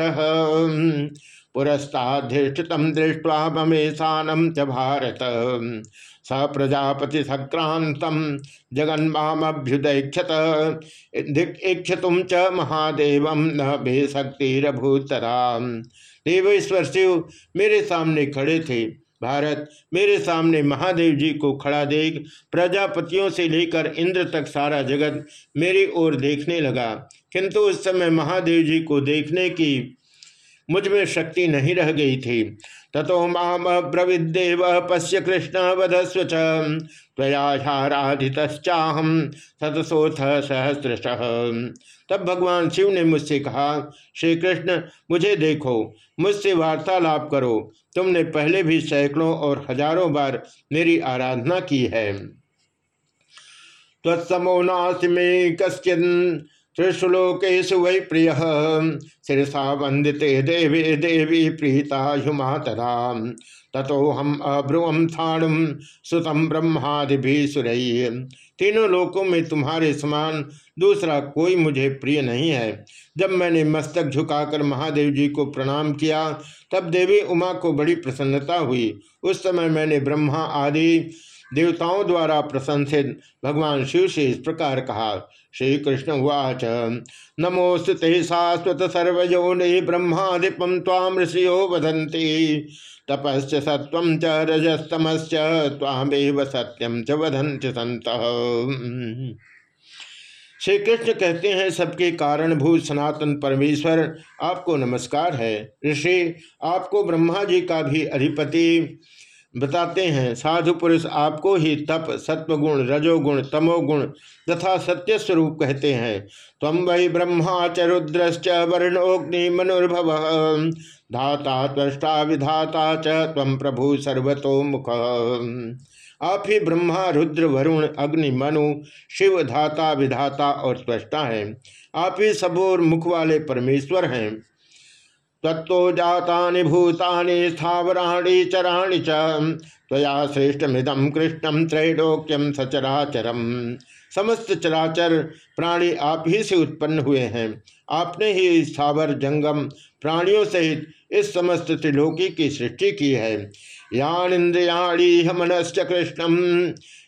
पुरस्ताधिष्ठित दृष्टवा ममेशानम च भारत स प्रजापति सक्रांत जगन्माभ्युदैक्षत इक्षतुम च महादेव न भे शक्तिरभूतरा। देवेश्वर शिव, मेरे सामने खड़े थे। भारत, मेरे सामने महादेव जी को खड़ा देख, प्रजापतियों से लेकर इंद्र तक सारा जगत मेरी ओर देखने लगा। किंतु उस समय महादेव जी को देखने की मुझमें शक्ति नहीं रह गई थी। ततो माम ब्रविदेव पश्य कृष्ण वधस्व त्वयाराधितश्चाहम सतसोथ सहस्रश। तब भगवान शिव ने मुझसे कहा, श्री कृष्ण, मुझे देखो, मुझसे वार्तालाप करो। तुमने पहले भी सैकड़ों और हज़ारों बार मेरी आराधना की है। तत्समो नास्ति में कश्चिन त्रिश्लोकेशु वै प्रिय शिरसा वंदिते देवी देवी प्रीता हुमा तथा तथो हम अब्रुवम थाणुम सुतम ब्रह्मादि सुरई तीनों लोकों में तुम्हारे समान दूसरा कोई मुझे प्रिय नहीं है। जब मैंने मस्तक झुकाकर महादेव जी को प्रणाम किया, तब देवी उमा को बड़ी प्रसन्नता हुई। उस समय मैंने ब्रह्मा आदि देवताओं द्वारा प्रशंसित भगवान शिव से इस प्रकार कहा श्री कृष्ण उवाच नमोस्तुते शाश्वत सर्वयोनि ब्रह्मादिपम ताम ऋषियो वदंती तपस् सत्व च रजस्तमश्च सत्यम च वदंत संत श्री कृष्ण कहते हैं, सबके कारणभूत सनातन परमेश्वर, आपको नमस्कार है। ऋषि, आपको ब्रह्मा जी का भी अधिपति। बताते हैं, साधु पुरुष आपको ही तप, सत्वगुण, रजोगुण, तमोगुण तथा सत्य स्वरूप कहते हैं। तम वही ब्रह्मा च रुद्रश्च वर्णोग्नि मनुर्भव, धाता, त्वष्टा, विधाता च तम प्रभु सर्वतो मुख आप ही ब्रह्मा, रुद्र, वरुण, अग्नि, मनु, शिव, धाता, विधाता और त्वष्टा हैं। आप ही सबोर मुख वाले परमेश्वर हैं। तत्व जाता भूतानि स्थावराणी चराणी चया श्रेष्ठमिदम कृष्णम त्रैलोक्यम सचराचरम। समस्त चराचर प्राणी आप ही से उत्पन्न हुए हैं। आपने ही स्थावर, जंगम, प्राणियों सहित इस समस्त त्रिलोकी की सृष्टि की है। यानिंद्रियाणी हमनश्च कृष्णम।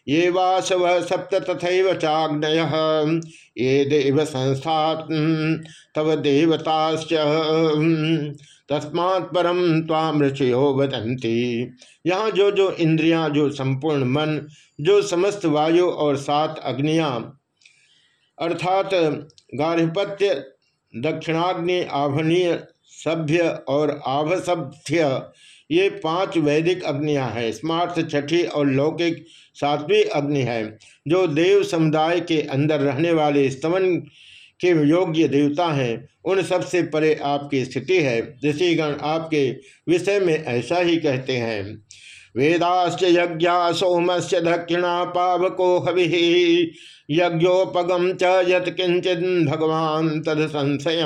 ये वासव सप्त तथा चाग्नय। ये देव संस्था तव देवताश्च। तस्मात् परम ताम ऋषियो वदंती यहाँ जो जो इंद्रियाँ जो संपूर्ण मन, जो समस्त वायु और सात अग्नियाँ, अर्थात गार्हपत्य, दक्षिणाग्नि, आभनीय, सभ्य और आभसभ्य ये पाँच वैदिक अग्नियाँ हैं, स्मार्थ, छठी और लौकिक सातवीं अग्नि है, जो देव समुदाय के अंदर रहने वाले स्तमन के योग्य देवता हैं। उन सबसे परे आपकी स्थिति है, ऋषिगण आपके विषय में ऐसा ही कहते हैं। वेदाश्च यज्ञा सोमस्य दक्षिणा पावको हवि। यज्ञोपगम च यत किंचित भगवान तद संशय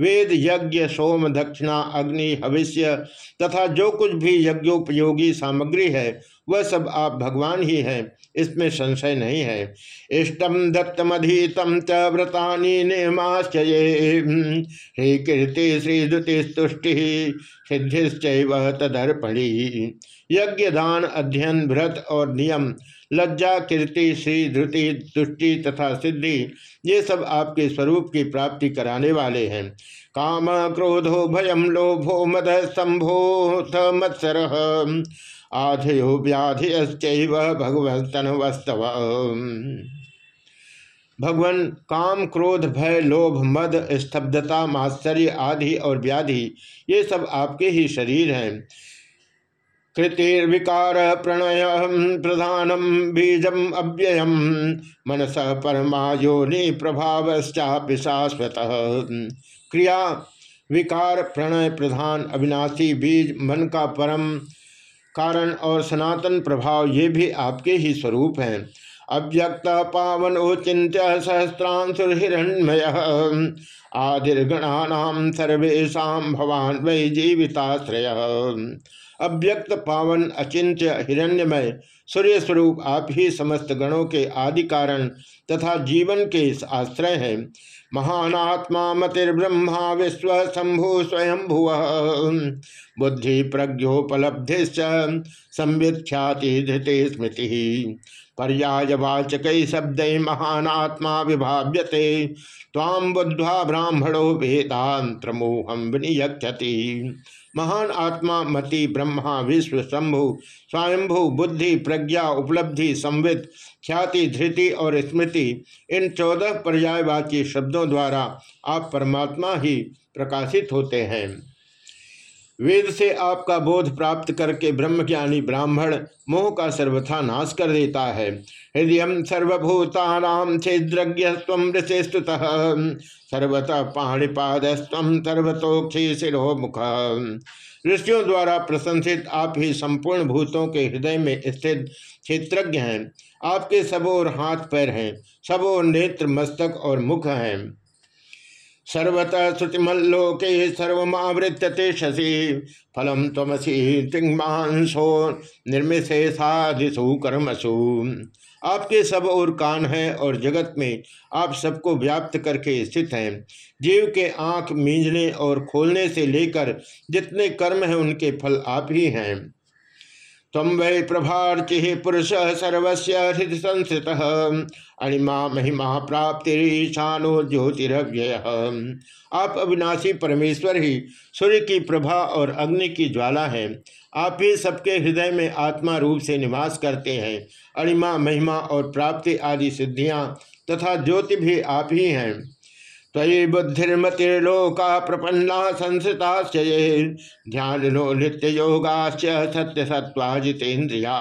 वेद, यज्ञ, सोम, दक्षिणा, अग्नि, हविष्य तथा जो कुछ भी यज्ञोपयोगी सामग्री है, वह सब आप भगवान ही हैं। इसमें संशय नहीं है। इष्टम दत्तमधीतम च व्रता नियमाश्च हे कीर्ति श्रीदुतिस्तुष्टि सिद्धिश्च तदर्पणी। यज्ञ दान अध्ययन, व्रत और नियम, लज्जा, कीर्ति, श्री धृति, तुष्टि तथा सिद्धि, ये सब आपके स्वरूप की प्राप्ति कराने वाले हैं। काम क्रोधो भयम लोभो मद स्तंभो मत्सर, आधयो व्याधि भगवत तनवस्तव भगवान, काम, क्रोध, भय, लोभ, मद, स्तब्धता माश्चर्य आदि और व्याधि, ये सब आपके ही शरीर हैं। कृतिर्विकार प्रणय प्रधानम बीजम अव्ययम। मनस परमा योनि प्रभावश्चापि शाश्वत। क्रिया, विकार, प्रणय, प्रधान, अविनाशी, बीज, मन का परम कारण और सनातन प्रभाव ये भी आपके ही स्वरूप हैं। अव्यक्त पावनोचिंत्य सहस्रांशुर्हिण्मय आदिर्गणानाम सर्वेशा भवान वै जीविताश्रय। अव्यक्त पावन अचिंत्य हिरण्यमय सूर्य स्वरूप आप ही समस्त गणों के आदि कारण तथा जीवन के आश्रय हैं। महानात्मा मतिर्ब्रह्मा विश्व शंभु स्वयं भुव बुद्धि प्रज्ञोपलब्धि संविख्याति धृति स्मृति। पर्यायवाचक शब्द महानात्मा विभाव्यते। ताम बुद्ध्वा ब्राह्मणो वेदांत्र मोहम विनियक्षति महान आत्मा मति ब्रह्मा विश्व शंभु, स्वयंभु बुद्धि प्रज्ञा उपलब्धि संवित, ख्याति धृति और स्मृति, इन चौदह पर्यायवाची शब्दों द्वारा आप परमात्मा ही प्रकाशित होते हैं। वेद से आपका बोध प्राप्त करके ब्रह्मज्ञानी ब्राह्मण मोह का सर्वथा नाश कर देता है। हृदय सर्वभूतानाम छिद्रज्ञ स्व सर्वतः पाणिपाद स्व सर्वतोक्षी शिरो मुख ऋषियों द्वारा प्रशंसित आप ही संपूर्ण भूतों के हृदय में स्थित क्षेत्रज्ञ हैं। आपके सबोर हाथ पैर हैं, सबोर नेत्र मस्तक और मुख हैं। सर्वतः श्रुतिमल्लोके सर्वमावृत्य शशि फलम तमसी तिंगमांसो निर्मिशेषादिशु कर्मसु। आपके सब और कान हैं और जगत में आप सबको व्याप्त करके स्थित हैं। जीव के आँख मींजने और खोलने से लेकर जितने कर्म हैं उनके फल आप ही हैं। तम वै प्रभार्चि पुरुष सर्वस्व हृदय संस्थित अणिमा महिमा प्राप्तिशानो ज्योतिरव्यय। आप अविनाशी परमेश्वर ही, सूर्य की प्रभा और अग्नि की ज्वाला हैं। आप ही सबके हृदय में आत्मा रूप से निवास करते हैं। अणिमा महिमा और प्राप्ति आदि सिद्धियाँ तथा ज्योति भी आप ही हैं। तयि बुद्धिर्मतिर्लोका प्रपन्ना संस्थिता ये ध्यान नो नित्य योगाश्च सत्य सत्वाजितेन्द्रिया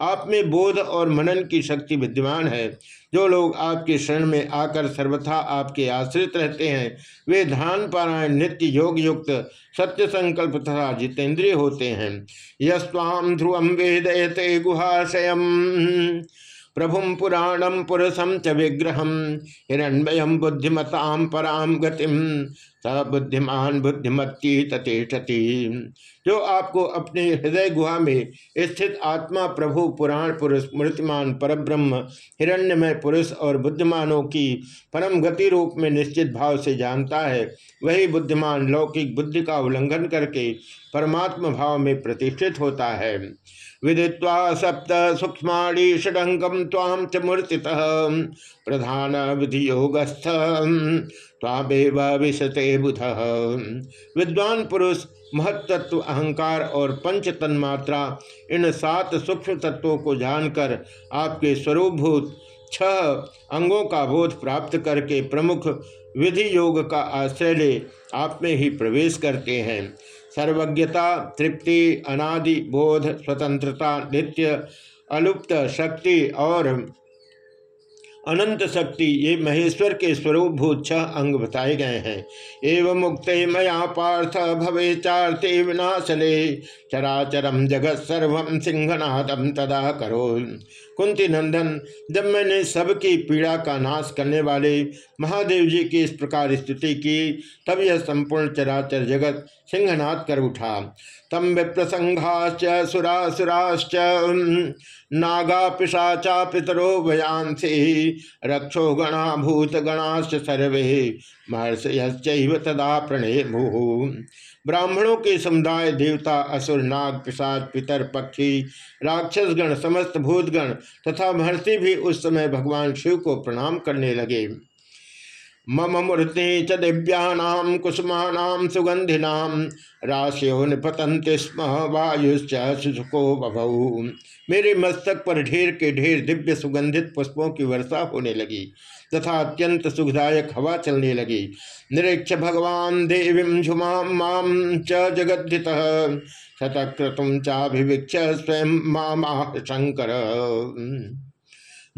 आप में बोध और मनन की शक्ति विद्यमान है। जो लोग आपके शरण में आकर सर्वथा आपके आश्रित रहते हैं, वे ध्यान पारायण नित्य योग युक्त सत्य संकल्प तथा जितेंद्रिय होते हैं। यस्वाम ध्रुवम वेदयते गुहाशय प्रभुम पुराणम पुरुषम च विग्रह हिरण्यम बुद्धिमताम पराम गतिम स बुद्धिमान बुद्धिमती ततेषति जो आपको अपने हृदय गुहा में स्थित आत्मा प्रभु, पुराण पुरुष, मूर्तिमान, परब्रह्म, हिरण्यमय पुरुष और बुद्धिमानों की परम गति रूप में निश्चित भाव से जानता है, वही बुद्धिमान लौकिक बुद्धि का उल्लंघन करके परमात्म भाव में प्रतिष्ठित होता है। विदित्वा सप्त सूक्ष्मी षडंगम ताम च मूर्ति प्रधान विधि योगस्थ तामेव विशते बुध। विद्वान पुरुष महत्त्व अहंकार और पंच तन्मात्रा, इन सात सूक्ष्म तत्वों को जानकर आपके स्वरूपभूत छह अंगों का बोध प्राप्त करके प्रमुख विधि योग का आश्रय ले आप में ही प्रवेश करते हैं। सर्वज्ञता, तृप्ति, अनादि, बोध, स्वतंत्रता, नित्य, अलुप्त शक्ति और अनंत शक्ति, ये महेश्वर के स्वरूप भूत छह अंग बताए गए हैं। एवं मुक्त मया पार्थ, भवे चारते विनाशले। चराचरम जगत सर्व सिंहनादम तदा करो कुंती नंदन, जब मैंने सबकी पीड़ा का नाश करने वाले महादेव जी की इस प्रकार स्तुति की, तब यह संपूर्ण चराचर जगत सिंहनाथ कर उठा। तम विप्रसंघाश्च सुरासुराश्च, नागा पिशाचा पितरो भयांसी रक्षो गणा भूत गणाश्च सर्वे महर्षय तदा प्रणय मुहु ब्राह्मणों के समुदाय देवता, असुर, नाग, पिशाच, पितर, पक्षी, राक्षसगण, समस्त भूतगण तथा महर्षि भी उस समय भगवान शिव को प्रणाम करने लगे। मम मूर्ति च दिव्याम कुसुमानाम सुगंधिनाम राशियो निपतंति स्म, वायुश्च सुसुको बभऊ मेरे मस्तक पर ढेर के ढेर दिव्य सुगंधित पुष्पों की वर्षा होने लगी। तथा अत्यंत सुखदायक हवा चलने लगी। निरीक्ष भगवान देवी झुमा माम च जगद्धित। शतक्रतुम चाभिवीक्ष स्वयं मामा शंकर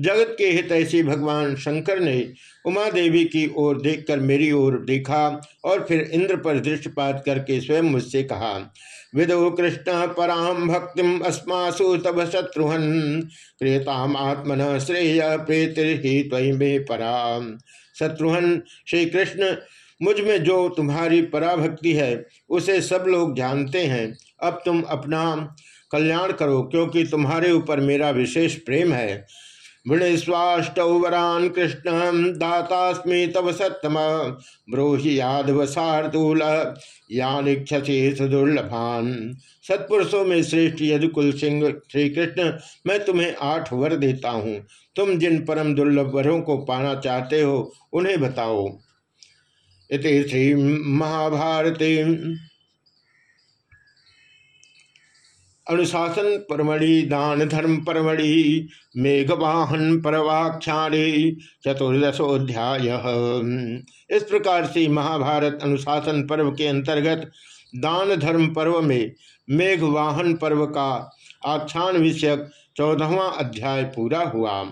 जगत के हितैषी भगवान शंकर ने उमा देवी की ओर देखकर मेरी ओर देखा और फिर इंद्र पर दृष्टिपात करके स्वयं मुझसे कहा विदो कृष्ण पराम भक्ति अस्मासु तब शत्रुहन। क्रियताम आत्मन श्रेय प्रेतिर्हि त्वयि में पराम। शत्रुहन श्री कृष्ण मुझमें जो तुम्हारी पराभक्ति है, उसे सब लोग जानते हैं। अब तुम अपना कल्याण करो, क्योंकि तुम्हारे ऊपर मेरा विशेष प्रेम है। वृणस्वाष्टवरान कृष्ण दातास्मी तव सत्तम। ब्रोहि यादव सार्दूल यानिक्षसी सुदुर्लभान। सत्पुरुषों में श्रेष्ठ यदुकुल सिंह श्री कृष्ण मैं तुम्हें आठ वर देता हूँ। तुम जिन परम दुर्लभ वरों को पाना चाहते हो, उन्हें बताओ। इति श्री महाभारती अनुशासन परमणि दान धर्म परमणि मेघवाहन परवाख्याणे चतुर्दशोध्याय। इस प्रकार से महाभारत अनुशासन पर्व के अंतर्गत दान धर्म पर्व में मेघवाहन पर्व का आख्यान विषयक चौदहवा अध्याय पूरा हुआ।